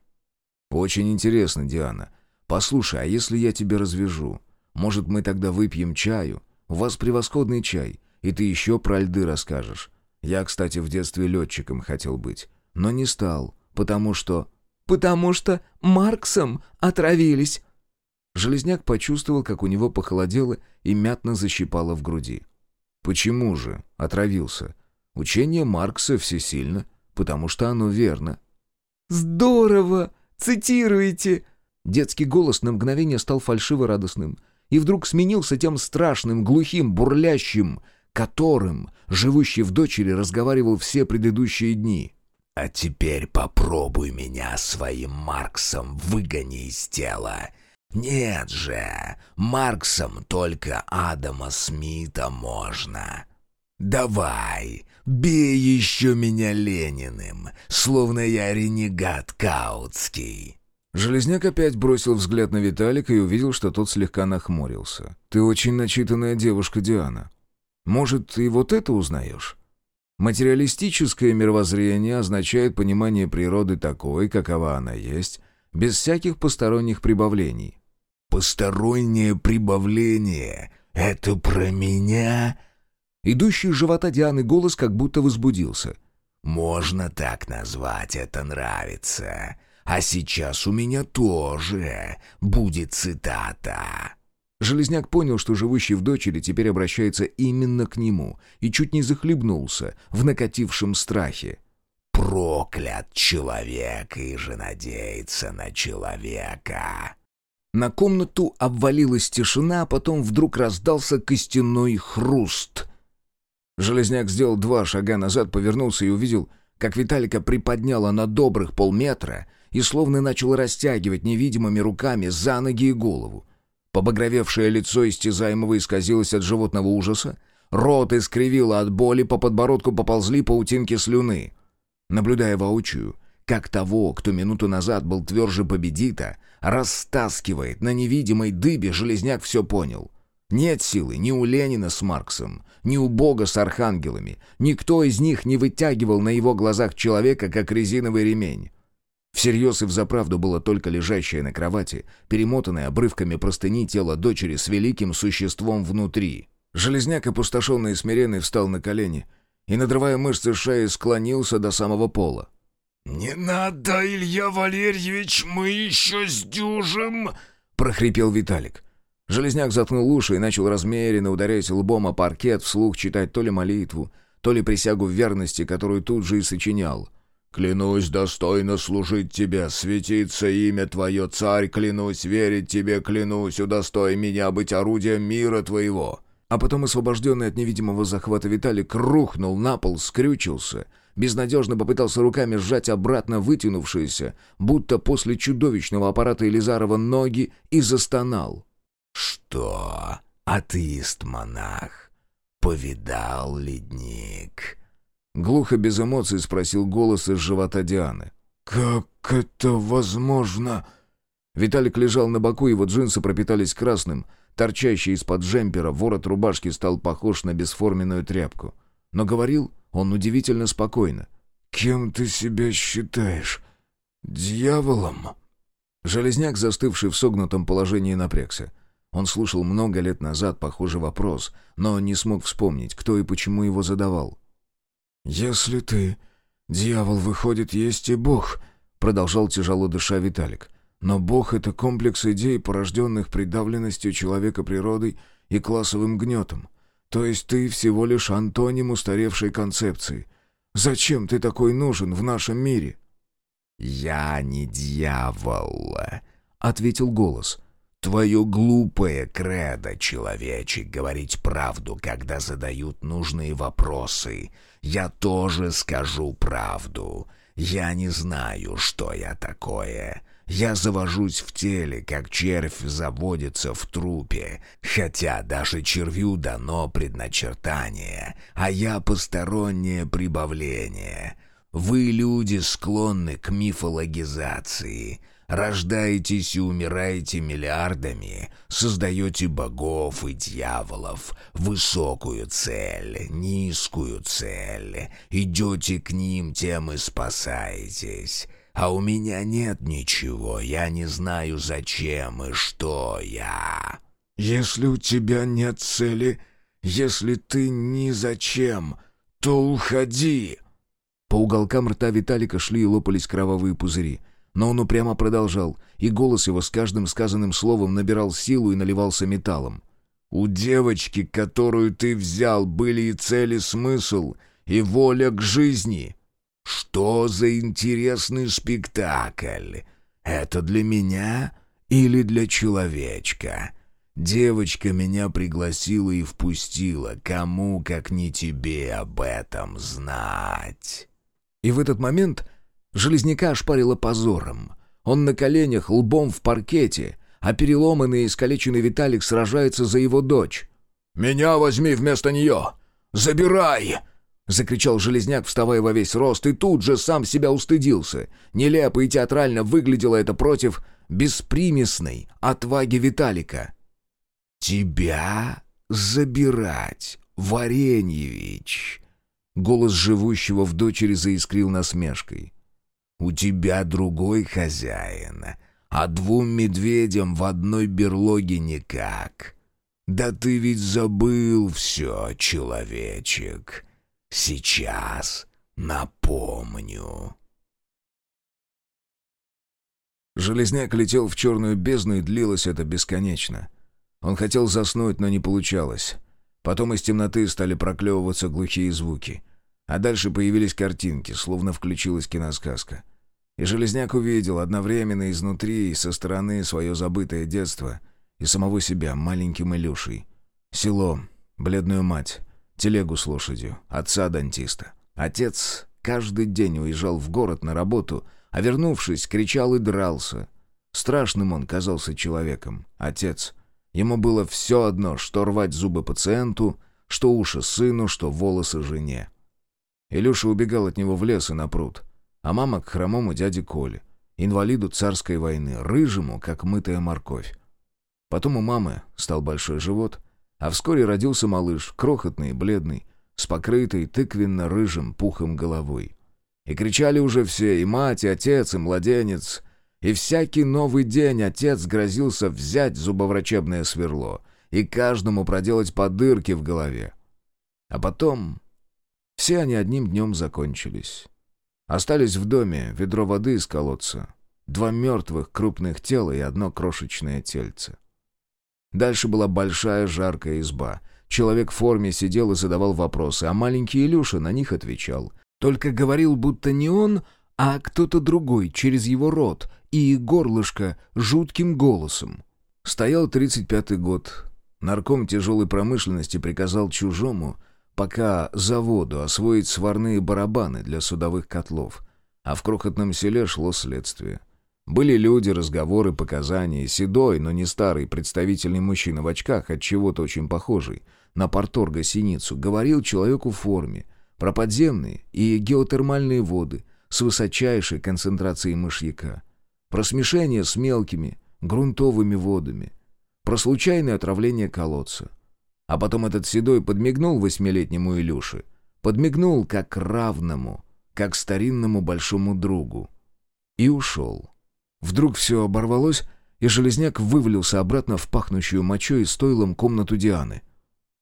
«Очень интересно, Диана. Послушай, а если я тебя развяжу? Может, мы тогда выпьем чаю? У вас превосходный чай, и ты еще про льды расскажешь. Я, кстати, в детстве летчиком хотел быть, но не стал, потому что...» «Потому что Марксом отравились». Железняк почувствовал, как у него похолодело и мятно защипало в груди. «Почему же?» — отравился. «Учение Маркса всесильно, потому что оно верно». «Здорово! Цитируете!» Детский голос на мгновение стал фальшиво-радостным и вдруг сменился тем страшным, глухим, бурлящим, которым живущий в дочери разговаривал все предыдущие дни. «А теперь попробуй меня своим Марксом выгони из тела. Нет же, Марксом только Адама Смита можно. Давай, бей еще меня Лениным, словно я ренегат Каутский». Железняк опять бросил взгляд на Виталика и увидел, что тот слегка нахмурился. «Ты очень начитанная девушка, Диана. Может, и вот это узнаешь?» Материалистическое мировоззрение означает понимание природы такой, какова она есть, без всяких посторонних прибавлений. «Постороннее прибавление — это про меня?» Идущий живота Дианы голос как будто возбудился. «Можно так назвать, это нравится. А сейчас у меня тоже будет цитата». Железняк понял, что живущий в дочери теперь обращается именно к нему, и чуть не захлебнулся в накатившем страхе. «Проклят человек и же надеется на человека!» На комнату обвалилась тишина, а потом вдруг раздался костяной хруст. Железняк сделал два шага назад, повернулся и увидел, как Виталика приподняла на добрых полметра и словно начал растягивать невидимыми руками за ноги и голову. Побагровевшее лицо истязаемого исказилось от животного ужаса, рот искривило от боли, по подбородку поползли паутинки слюны. Наблюдая воочию, как того, кто минуту назад был тверже победита, растаскивает на невидимой дыбе, Железняк все понял. Нет силы ни у Ленина с Марксом, ни у Бога с архангелами. Никто из них не вытягивал на его глазах человека, как резиновый ремень. Всерьез и взаправду было только лежащее на кровати, перемотанное обрывками простыни тело дочери с великим существом внутри. Железняк, опустошенный и смиренный, встал на колени и, надрывая мышцы шеи, склонился до самого пола. «Не надо, Илья Валерьевич, мы еще сдюжим!» — прохрипел Виталик. Железняк заткнул уши и начал размеренно, ударяясь лбом о паркет, вслух читать то ли молитву, то ли присягу в верности, которую тут же и сочинял — Клянусь достойно служить тебе, светиться имя твое, царь, клянусь верить тебе, клянусь, удостой меня быть орудием мира твоего». А потом, освобожденный от невидимого захвата Виталик, рухнул на пол, скрючился, безнадежно попытался руками сжать обратно вытянувшиеся, будто после чудовищного аппарата Елизарова ноги, и застонал. «Что, атеист-монах, повидал ледник?» Глухо, без эмоций, спросил голос из живота Дианы. «Как это возможно?» Виталик лежал на боку, его джинсы пропитались красным. Торчащий из-под джемпера ворот рубашки стал похож на бесформенную тряпку. Но говорил он удивительно спокойно. «Кем ты себя считаешь? Дьяволом?» Железняк, застывший в согнутом положении, напрягся. Он слушал много лет назад похожий вопрос, но не смог вспомнить, кто и почему его задавал. «Если ты... Дьявол, выходит, есть и Бог», — продолжал тяжело дыша Виталик. «Но Бог — это комплекс идей, порожденных придавленностью человека природой и классовым гнетом. То есть ты всего лишь антоним устаревшей концепции. Зачем ты такой нужен в нашем мире?» «Я не дьявол», — ответил голос. Твое глупое кредо, человечек, говорить правду, когда задают нужные вопросы. Я тоже скажу правду. Я не знаю, что я такое. Я завожусь в теле, как червь заводится в трупе, хотя даже червю дано предначертание, а я постороннее прибавление. Вы, люди, склонны к мифологизации, рождаетесь и умираете миллиардами, создаете богов и дьяволов, высокую цель, низкую цель, идете к ним, тем и спасаетесь». А у меня нет ничего, я не знаю, зачем и что я». «Если у тебя нет цели, если ты ни зачем, то уходи!» По уголкам рта Виталика шли и лопались кровавые пузыри. Но он упрямо продолжал, и голос его с каждым сказанным словом набирал силу и наливался металлом. «У девочки, которую ты взял, были и цели, смысл, и воля к жизни. Что за интересный спектакль? Это для меня или для человечка? Девочка меня пригласила и впустила. Кому, как не тебе, об этом знать?» И в этот момент Железняка ошпарило позором. Он на коленях, лбом в паркете, а переломанный и искалеченный Виталик сражается за его дочь. «Меня возьми вместо нее! Забирай!» — закричал Железняк, вставая во весь рост, и тут же сам себя устыдился. Нелепо и театрально выглядело это против беспримесной отваги Виталика. «Тебя забирать, Вареньевич!» Голос живущего в дочери заискрил насмешкой. «У тебя другой хозяин, а двум медведям в одной берлоге никак. Да ты ведь забыл все, человечек!» Сейчас напомню. Железняк летел в черную бездну, и длилось это бесконечно. Он хотел заснуть, но не получалось. Потом из темноты стали проклевываться глухие звуки. А дальше появились картинки, словно включилась киносказка. И Железняк увидел одновременно изнутри и со стороны свое забытое детство и самого себя маленьким Илюшей. Село, бледную мать, телегу с лошадью, отца-дантиста. Отец каждый день уезжал в город на работу, а вернувшись, кричал и дрался. Страшным он казался человеком, отец. Ему было все одно, что рвать зубы пациенту, что уши сыну, что волосы жене. Илюша убегал от него в лес и на пруд, а мама к хромому дяде Коле, инвалиду царской войны, рыжему, как мытая морковь. Потом у мамы стал большой живот — а вскоре родился малыш, крохотный, бледный, с покрытой тыквенно-рыжим пухом головой. И кричали уже все, и мать, и отец, и младенец. И всякий новый день отец грозился взять зубоврачебное сверло и каждому проделать по дырке в голове. А потом все они одним днем закончились. Остались в доме ведро воды из колодца, два мертвых крупных тела и одно крошечное тельце. Дальше была большая жаркая изба. Человек в форме сидел и задавал вопросы, а маленький Илюша на них отвечал. Только говорил, будто не он, а кто-то другой через его рот и горлышко жутким голосом. Стоял 35-й год. Нарком тяжелой промышленности приказал чужому пока заводу освоить сварные барабаны для судовых котлов, а в крохотном селе шло следствие. Были люди, разговоры, показания. Седой, но не старый, представительный мужчина в очках, от чего-то очень похожий, на порторга синицу, говорил человеку в форме про подземные и геотермальные воды с высочайшей концентрацией мышьяка, про смешение с мелкими грунтовыми водами, про случайное отравление колодца. А потом этот седой подмигнул восьмилетнему Илюше, подмигнул как равному, как старинному большому другу, и ушел. Вдруг все оборвалось, и Железняк вывалился обратно в пахнущую мочой и стойлом комнату Дианы.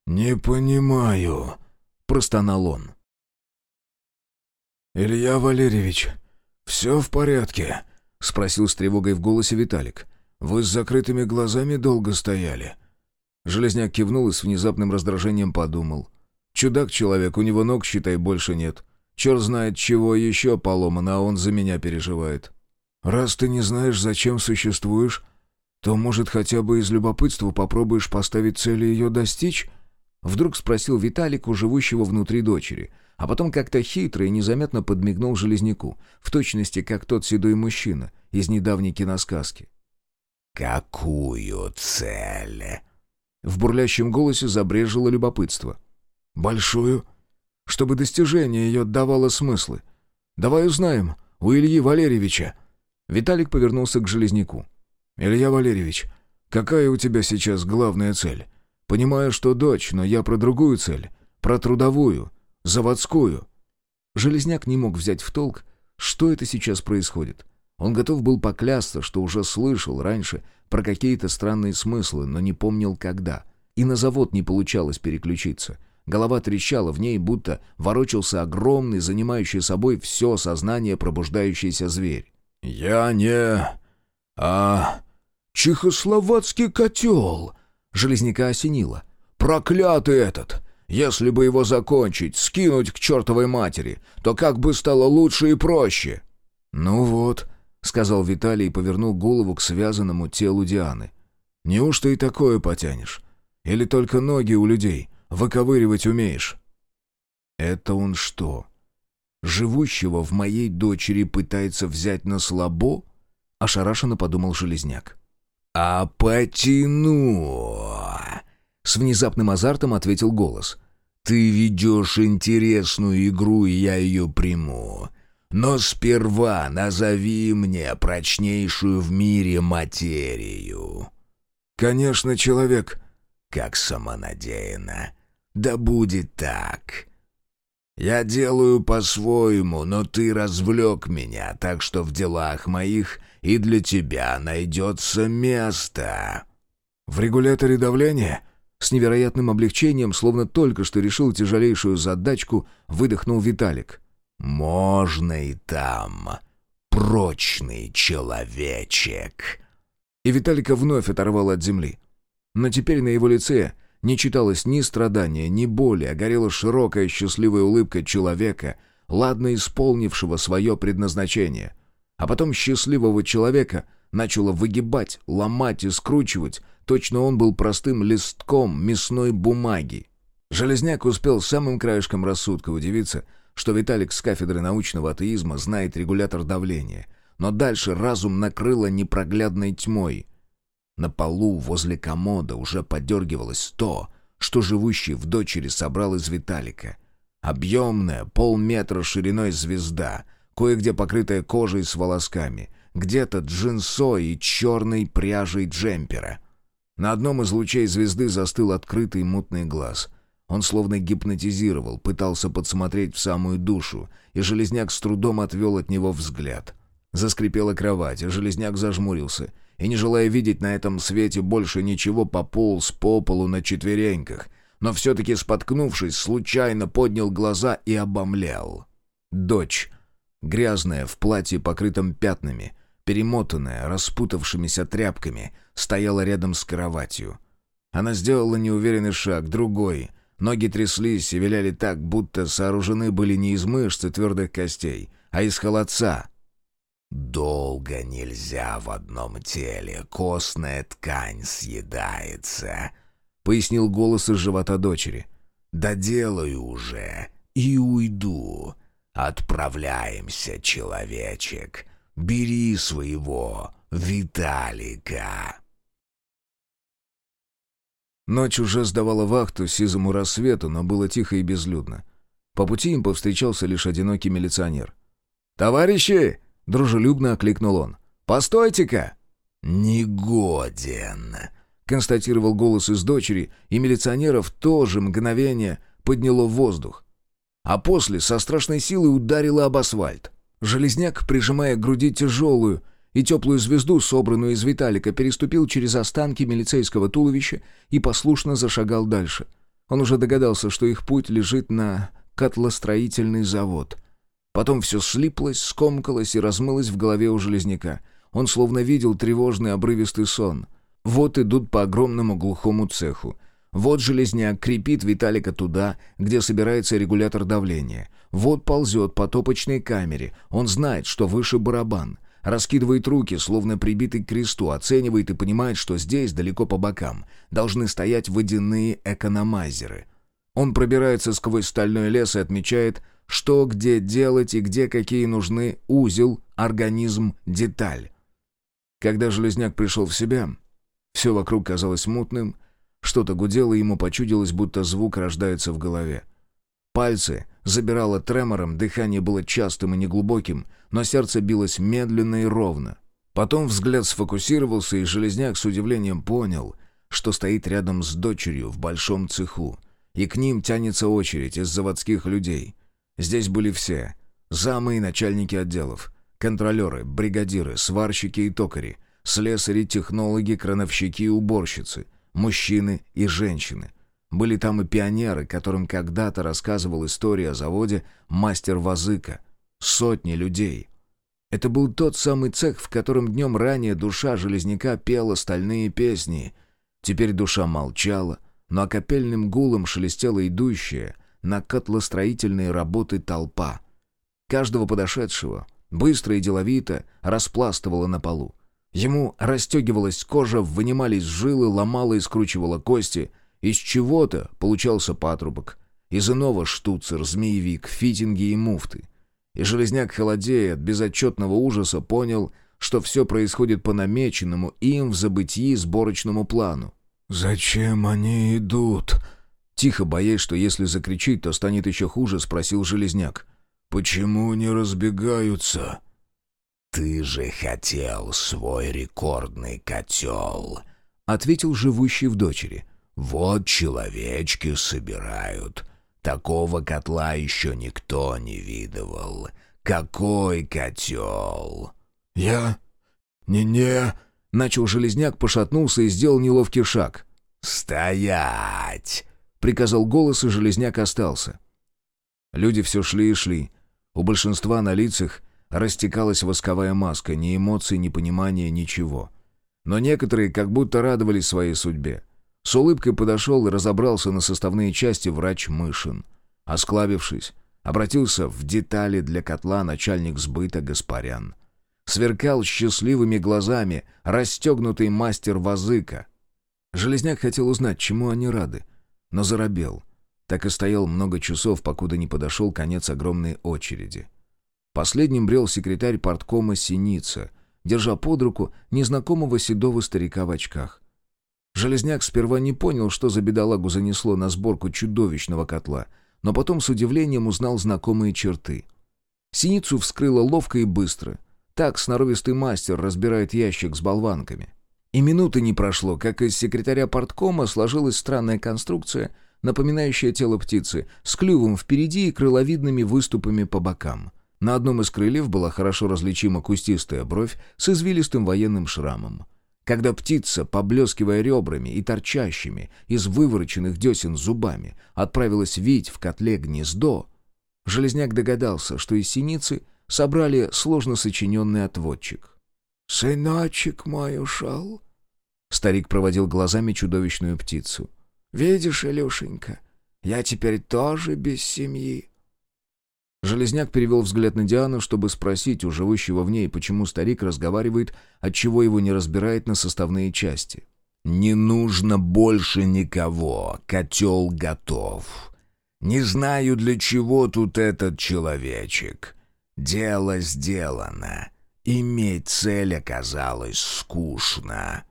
«Не понимаю», — простонал он. «Илья Валерьевич, все в порядке?» — спросил с тревогой в голосе Виталик. «Вы с закрытыми глазами долго стояли?» Железняк кивнул и с внезапным раздражением подумал. «Чудак-человек, у него ног, считай, больше нет. Черт знает, чего еще поломано, а он за меня переживает». Раз ты не знаешь, зачем существуешь, то, может, хотя бы из любопытства попробуешь поставить цели ее достичь?» Вдруг спросил Виталик у живущего внутри дочери, а потом как-то хитро и незаметно подмигнул Железняку, в точности как тот седой мужчина из недавней киносказки. «Какую цель?» В бурлящем голосе забрежило любопытство. «Большую. Чтобы достижение ее давало смыслы. Давай узнаем у Ильи Валерьевича». Виталик повернулся к Железняку. «Илья Валерьевич, какая у тебя сейчас главная цель? Понимаю, что дочь, но я про другую цель. Про трудовую, заводскую». Железняк не мог взять в толк, что это сейчас происходит. Он готов был поклясться, что уже слышал раньше про какие-то странные смыслы, но не помнил когда. И на завод не получалось переключиться. Голова трещала в ней, будто ворочался огромный, занимающий собой все сознание пробуждающийся зверь. «Я не... а... чехословацкий котел!» Железняка осенило. «Проклятый этот! Если бы его закончить, скинуть к чертовой матери, то как бы стало лучше и проще!» «Ну вот», — сказал Виталий и повернул голову к связанному телу Дианы. «Неужто и такое потянешь? Или только ноги у людей выковыривать умеешь?» «Это он что? Живущего в моей дочери пытается взять на слабо?» — ошарашенно подумал Железняк. «А потяну!» — с внезапным азартом ответил голос. «Ты ведешь интересную игру, и я ее приму. Но сперва назови мне прочнейшую в мире материю». «Конечно, человек». «Как самонадеянно. Да будет так. Я делаю по-своему, но ты развлек меня, так что в делах моих и для тебя найдется место». «В регуляторе давления?» С невероятным облегчением, словно только что решил тяжелейшую задачку, выдохнул Виталик. «Можно и там, прочный человечек». И Виталика вновь оторвал от земли. Но теперь на его лице не читалось ни страдания, ни боли, а горела широкая счастливая улыбка человека, ладно исполнившего свое предназначение. А потом счастливого человека начало выгибать, ломать и скручивать, точно он был простым листком мясной бумаги. Железняк успел самым краешком рассудка удивиться — что Виталик с кафедры научного атеизма знает регулятор давления, но дальше разум накрыло непроглядной тьмой. На полу возле комода уже подергивалось то, что живущий в дочери собрал из Виталика. Объемная, полметра шириной звезда, кое-где покрытая кожей с волосками, где-то джинсой и черной пряжей джемпера. На одном из лучей звезды застыл открытый мутный глаз — он словно гипнотизировал, пытался подсмотреть в самую душу, и Железняк с трудом отвел от него взгляд. Заскрипела кровать, и Железняк зажмурился, и, не желая видеть на этом свете больше ничего, пополз по полу на четвереньках, но все-таки, споткнувшись, случайно поднял глаза и обомлял. Дочь, грязная, в платье, покрытом пятнами, перемотанная, распутавшимися тряпками, стояла рядом с кроватью. Она сделала неуверенный шаг, другой — Ноги тряслись и виляли так, будто сооружены были не из мышц и твердых костей, а из холодца. «Долго нельзя в одном теле, костная ткань съедается», — пояснил голос из живота дочери. «Доделаю уже и уйду. Отправляемся, человечек. Бери своего Виталика». Ночь уже сдавала вахту сизому рассвету, но было тихо и безлюдно. По пути им повстречался лишь одинокий милиционер. «Товарищи!» — дружелюбно окликнул он. «Постойте-ка!» «Негоден!» — констатировал голос из дочери, и милиционеров тоже мгновение подняло в воздух. А после со страшной силой ударило об асфальт. Железняк, прижимая к груди тяжелую, и теплую звезду, собранную из Виталика, переступил через останки милицейского туловища и послушно зашагал дальше. Он уже догадался, что их путь лежит на котлостроительный завод. Потом все слиплось, скомкалось и размылось в голове у железняка. Он словно видел тревожный обрывистый сон. Вот идут по огромному глухому цеху. Вот железняк крепит Виталика туда, где собирается регулятор давления. Вот ползет по топочной камере. Он знает, что выше барабан — раскидывает руки, словно прибитый к кресту, оценивает и понимает, что здесь, далеко по бокам, должны стоять водяные экономайзеры. Он пробирается сквозь стальной лес и отмечает, что где делать и где какие нужны узел, организм, деталь. Когда Железняк пришел в себя, все вокруг казалось мутным, что-то гудело, ему почудилось, будто звук рождается в голове. Пальцы забирало тремором, дыхание было частым и неглубоким, но сердце билось медленно и ровно. Потом взгляд сфокусировался, и Железняк с удивлением понял, что стоит рядом с дочерью в большом цеху, и к ним тянется очередь из заводских людей. Здесь были все — замы и начальники отделов, контролеры, бригадиры, сварщики и токари, слесари, технологи, крановщики и уборщицы, мужчины и женщины — были там и пионеры, которым когда-то рассказывал историю о заводе мастер Вазыка. Сотни людей. Это был тот самый цех, в котором днем ранее душа железняка пела стальные песни. Теперь душа молчала, но окопельным гулом шелестела идущая на котлостроительные работы толпа. Каждого подошедшего быстро и деловито распластывала на полу. Ему расстегивалась кожа, вынимались жилы, ломала и скручивала кости — из чего-то получался патрубок, из иного штуцер, змеевик, фитинги и муфты. И железняк холодея от безотчетного ужаса понял, что все происходит по намеченному им в забытии сборочному плану. «Зачем они идут?» Тихо, боясь, что если закричить, то станет еще хуже, спросил железняк. «Почему не разбегаются?» «Ты же хотел свой рекордный котел», — ответил живущий в дочери. Вот человечки собирают. Такого котла еще никто не видывал. Какой котел!» «Я... не-не...» Начал железняк, пошатнулся и сделал неловкий шаг. «Стоять!» — приказал голос, и железняк остался. Люди все шли и шли. У большинства на лицах растекалась восковая маска, ни эмоций, ни понимания, ничего. Но некоторые как будто радовались своей судьбе. С улыбкой подошел и разобрался на составные части врач Мышин. Осклабившись, обратился в детали для котла начальник сбыта Гаспарян. Сверкал счастливыми глазами расстегнутый мастер Вазыка. Железняк хотел узнать, чему они рады, но заробел. Так и стоял много часов, покуда не подошел конец огромной очереди. Последним брел секретарь порткома Синица, держа под руку незнакомого седого старика в очках. Железняк сперва не понял, что за бедолагу занесло на сборку чудовищного котла, но потом с удивлением узнал знакомые черты. Синицу вскрыло ловко и быстро. Так сноровистый мастер разбирает ящик с болванками. И минуты не прошло, как из секретаря порткома сложилась странная конструкция, напоминающая тело птицы, с клювом впереди и крыловидными выступами по бокам. На одном из крыльев была хорошо различима кустистая бровь с извилистым военным шрамом. Когда птица, поблескивая ребрами и торчащими из вывороченных десен зубами, отправилась вить в котле гнездо, Железняк догадался, что из синицы собрали сложно сочиненный отводчик. «Сыночек мой ушел», — старик проводил глазами чудовищную птицу. «Видишь, Илюшенька, я теперь тоже без семьи. Железняк перевел взгляд на Диану, чтобы спросить у живущего в ней, почему старик разговаривает, отчего его не разбирает на составные части. «Не нужно больше никого, котел готов. Не знаю, для чего тут этот человечек. Дело сделано. Иметь цель оказалось скучно».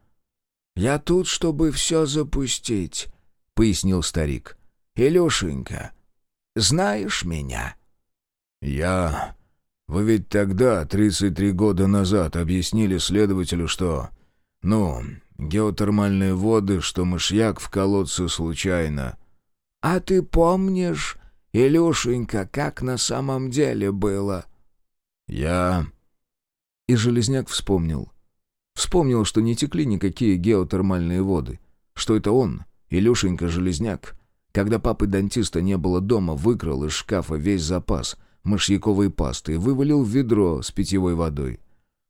«Я тут, чтобы все запустить», — пояснил старик. «Илюшенька, знаешь меня?» «Я... Вы ведь тогда, 33 года назад, объяснили следователю, что... Ну, геотермальные воды, что мышьяк в колодце случайно...» «А ты помнишь, Илюшенька, как на самом деле было?» «Я...» И Железняк вспомнил. Вспомнил, что не текли никакие геотермальные воды. Что это он, Илюшенька Железняк, когда папы-дантиста не было дома, выкрал из шкафа весь запас — мышьяковой пасты и вывалил в ведро с питьевой водой.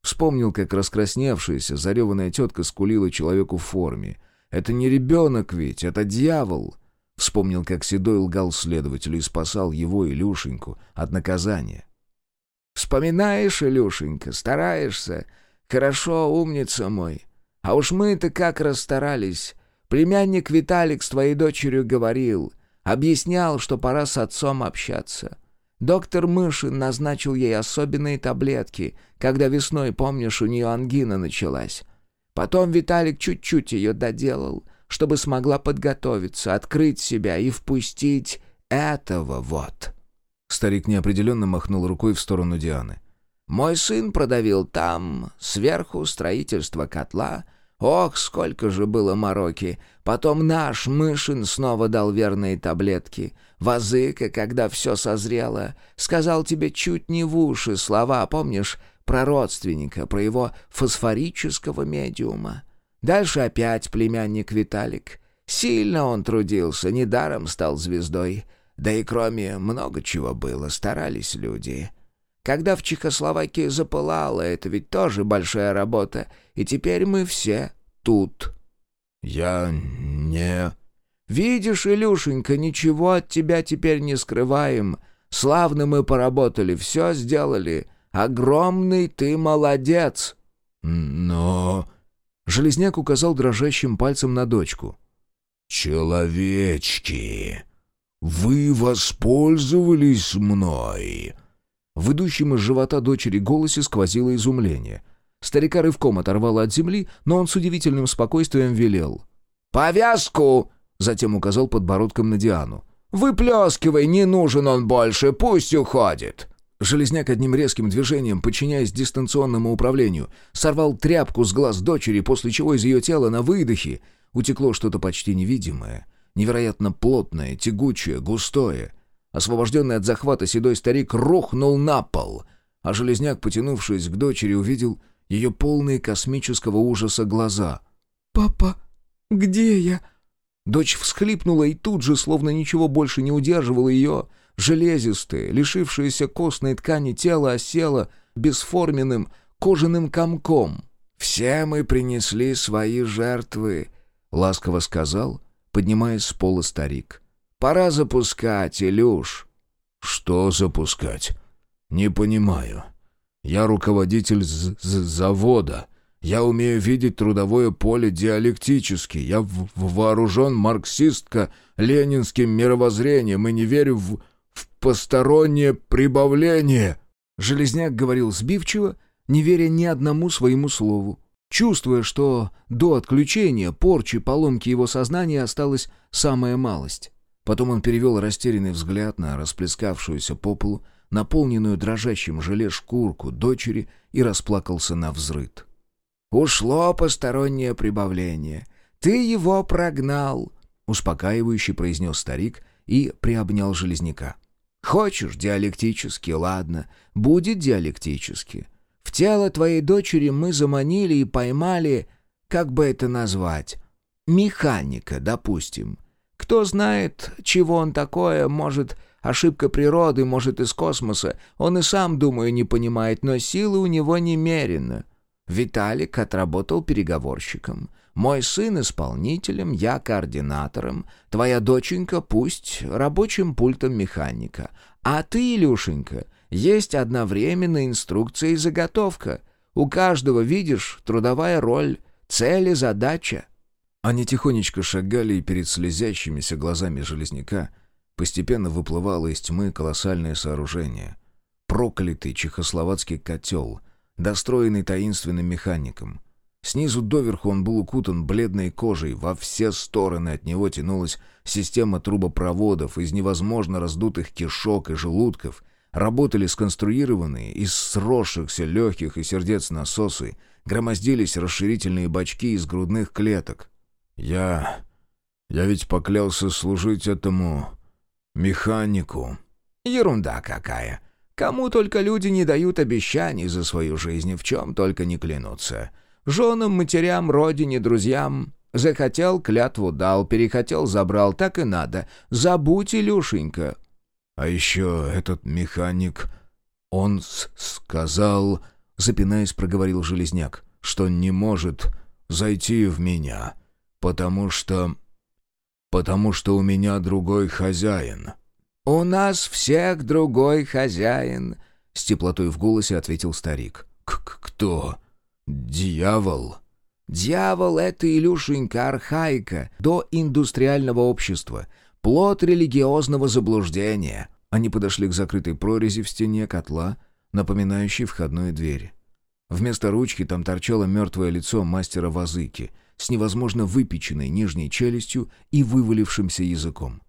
Вспомнил, как раскрасневшаяся, зареванная тетка скулила человеку в форме. «Это не ребенок ведь, это дьявол!» Вспомнил, как Седой лгал следователю и спасал его, Илюшеньку, от наказания. Вспоминаешь, Илюшенька, стараешься. Хорошо, умница мой. А уж мы-то как расстарались. Племянник Виталик с твоей дочерью говорил, объяснял, что пора с отцом общаться. Доктор Мышин назначил ей особенные таблетки, когда весной, помнишь, у нее ангина началась. Потом Виталик чуть-чуть ее доделал, чтобы смогла подготовиться, открыть себя и впустить этого вот». Старик неопределенно махнул рукой в сторону Дианы. «Мой сын продавил там, сверху, строительство котла — Ох, сколько же было мороки. Потом наш Мышин снова дал верные таблетки. Вазыка, когда все созрело, сказал тебе чуть не в уши слова, помнишь, про родственника, про его фосфорического медиума. Дальше опять племянник Виталик. Сильно он трудился, недаром стал звездой. Да и кроме много чего было, старались люди. Когда в Чехословакии запылало, это ведь тоже большая работа, и теперь мы все тут». «Я не...» «Видишь, Илюшенька, ничего от тебя теперь не скрываем. Славно мы поработали, все сделали. Огромный ты молодец!» «Но...» Железняк указал дрожащим пальцем на дочку. «Человечки, вы воспользовались мной!» В идущем из живота дочери голосе сквозило изумление. Старика рывком оторвало от земли, но он с удивительным спокойствием велел. «Повязку!» — затем указал подбородком на Диану. «Выплескивай, не нужен он больше, пусть уходит!» Железняк одним резким движением, подчиняясь дистанционному управлению, сорвал тряпку с глаз дочери, после чего из ее тела на выдохе утекло что-то почти невидимое, невероятно плотное, тягучее, густое. Освобожденный от захвата седой старик рухнул на пол, а железняк, потянувшись к дочери, увидел ее полные космического ужаса глаза. «Папа, где я?» Дочь всхлипнула и тут же, словно ничего больше не удерживало ее, железистое, лишившееся костной ткани тело осело бесформенным кожаным комком. «Все мы принесли свои жертвы», — ласково сказал, поднимаясь с пола старик. Пора запускать, Илюш». «Что запускать? Не понимаю. Я руководитель з -з завода. Я умею видеть трудовое поле диалектически. Я вооружен марксистско-ленинским мировоззрением и не верю в, в постороннее прибавление». Железняк говорил сбивчиво, не веря ни одному своему слову. Чувствуя, что до отключения, порчи, поломки его сознания осталась самая малость. Потом он перевел растерянный взгляд на расплескавшуюся по полу, наполненную дрожащим желе шкурку дочери и расплакался на взрыд. «Ушло постороннее прибавление. Ты его прогнал», — успокаивающе произнес старик и приобнял железняка. «Хочешь диалектически, ладно, будет диалектически. В тело твоей дочери мы заманили и поймали, как бы это назвать, механика, допустим». Кто знает, чего он такое, может, ошибка природы, может, из космоса. Он и сам, думаю, не понимает, но силы у него немерено. Виталик отработал переговорщиком. Мой сын исполнителем, я координатором. Твоя доченька пусть рабочим пультом механика. А ты, Илюшенька, есть одновременно инструкция и заготовка. У каждого, видишь, трудовая роль, цель и задача. Они тихонечко шагали, и перед слезящимися глазами железняка постепенно выплывало из тьмы колоссальное сооружение. Проклятый чехословацкий котел, достроенный таинственным механиком. Снизу доверху он был укутан бледной кожей, во все стороны от него тянулась система трубопроводов из невозможно раздутых кишок и желудков, работали сконструированные из сросшихся легких и сердец насосы, громоздились расширительные бачки из грудных клеток. «Я... я ведь поклялся служить этому... механику». «Ерунда какая. Кому только люди не дают обещаний за свою жизнь, в чем только не клянутся. Женам, матерям, родине, друзьям. Захотел, клятву дал, перехотел, забрал, так и надо. Забудь, Илюшенька». «А еще этот механик... он сказал...» запинаясь, проговорил Железняк, что не может зайти в меня потому что... потому что у меня другой хозяин». «У нас всех другой хозяин. с теплотой в голосе ответил старик. К «Кто? Дьявол?» «Дьявол — это, Илюшенька, архаика до индустриального общества, плод религиозного заблуждения». Они подошли к закрытой прорези в стене котла, напоминающей входную дверь. Вместо ручки там торчало мертвое лицо мастера Вазыки с невозможно выпеченной нижней челюстью и вывалившимся языком.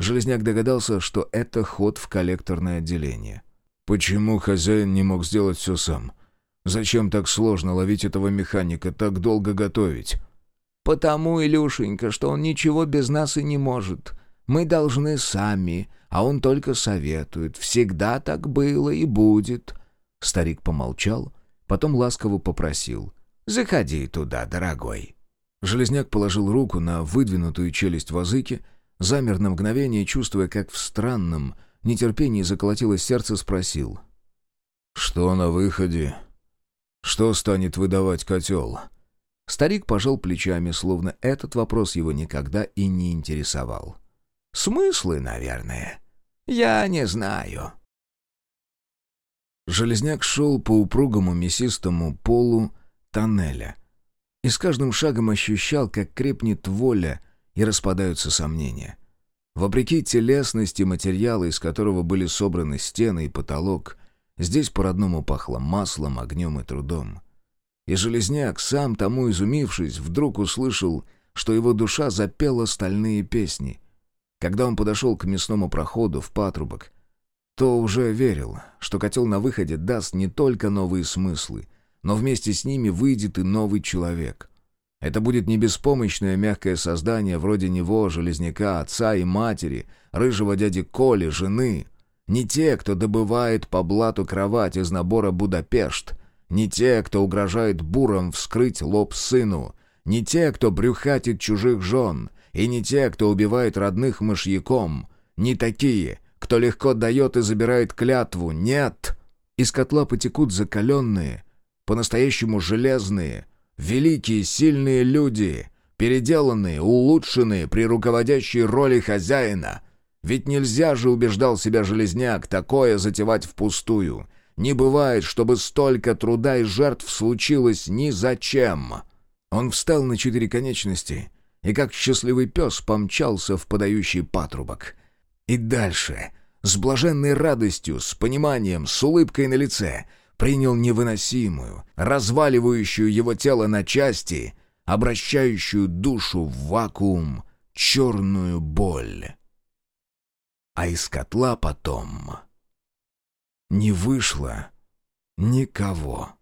Железняк догадался, что это ход в коллекторное отделение. «Почему хозяин не мог сделать все сам? Зачем так сложно ловить этого механика, так долго готовить?» «Потому, Илюшенька, что он ничего без нас и не может. Мы должны сами, а он только советует. Всегда так было и будет». Старик помолчал, потом ласково попросил. «Заходи туда, дорогой». Железняк положил руку на выдвинутую челюсть Вазыки, замер на мгновение, чувствуя, как в странном нетерпении заколотилось сердце, спросил. «Что на выходе? Что станет выдавать котел?» Старик пожал плечами, словно этот вопрос его никогда и не интересовал. «Смыслы, наверное. Я не знаю». Железняк шел по упругому мясистому полу тоннеля и с каждым шагом ощущал, как крепнет воля и распадаются сомнения. Вопреки телесности материала, из которого были собраны стены и потолок, здесь по-родному пахло маслом, огнем и трудом. И Железняк, сам тому изумившись, вдруг услышал, что его душа запела стальные песни. Когда он подошел к мясному проходу в патрубок, то уже верил, что котел на выходе даст не только новые смыслы, но вместе с ними выйдет и новый человек. Это будет не беспомощное мягкое создание вроде него, железняка, отца и матери, рыжего дяди Коли, жены. Не те, кто добывает по блату кровать из набора «Будапешт», не те, кто угрожает буром вскрыть лоб сыну, не те, кто брюхатит чужих жен, и не те, кто убивает родных мышьяком, не такие, кто легко дает и забирает клятву. Нет! Из котла потекут закаленные, по-настоящему железные, великие, сильные люди, переделанные, улучшенные при руководящей роли хозяина. Ведь нельзя же, убеждал себя Железняк, такое затевать впустую. Не бывает, чтобы столько труда и жертв случилось ни зачем. Он встал на четыре конечности и, как счастливый пес, помчался в подающий патрубок — и дальше, с блаженной радостью, с пониманием, с улыбкой на лице, принял невыносимую, разваливающую его тело на части, обращающую душу в вакуум, черную боль. А из котла потом не вышло никого.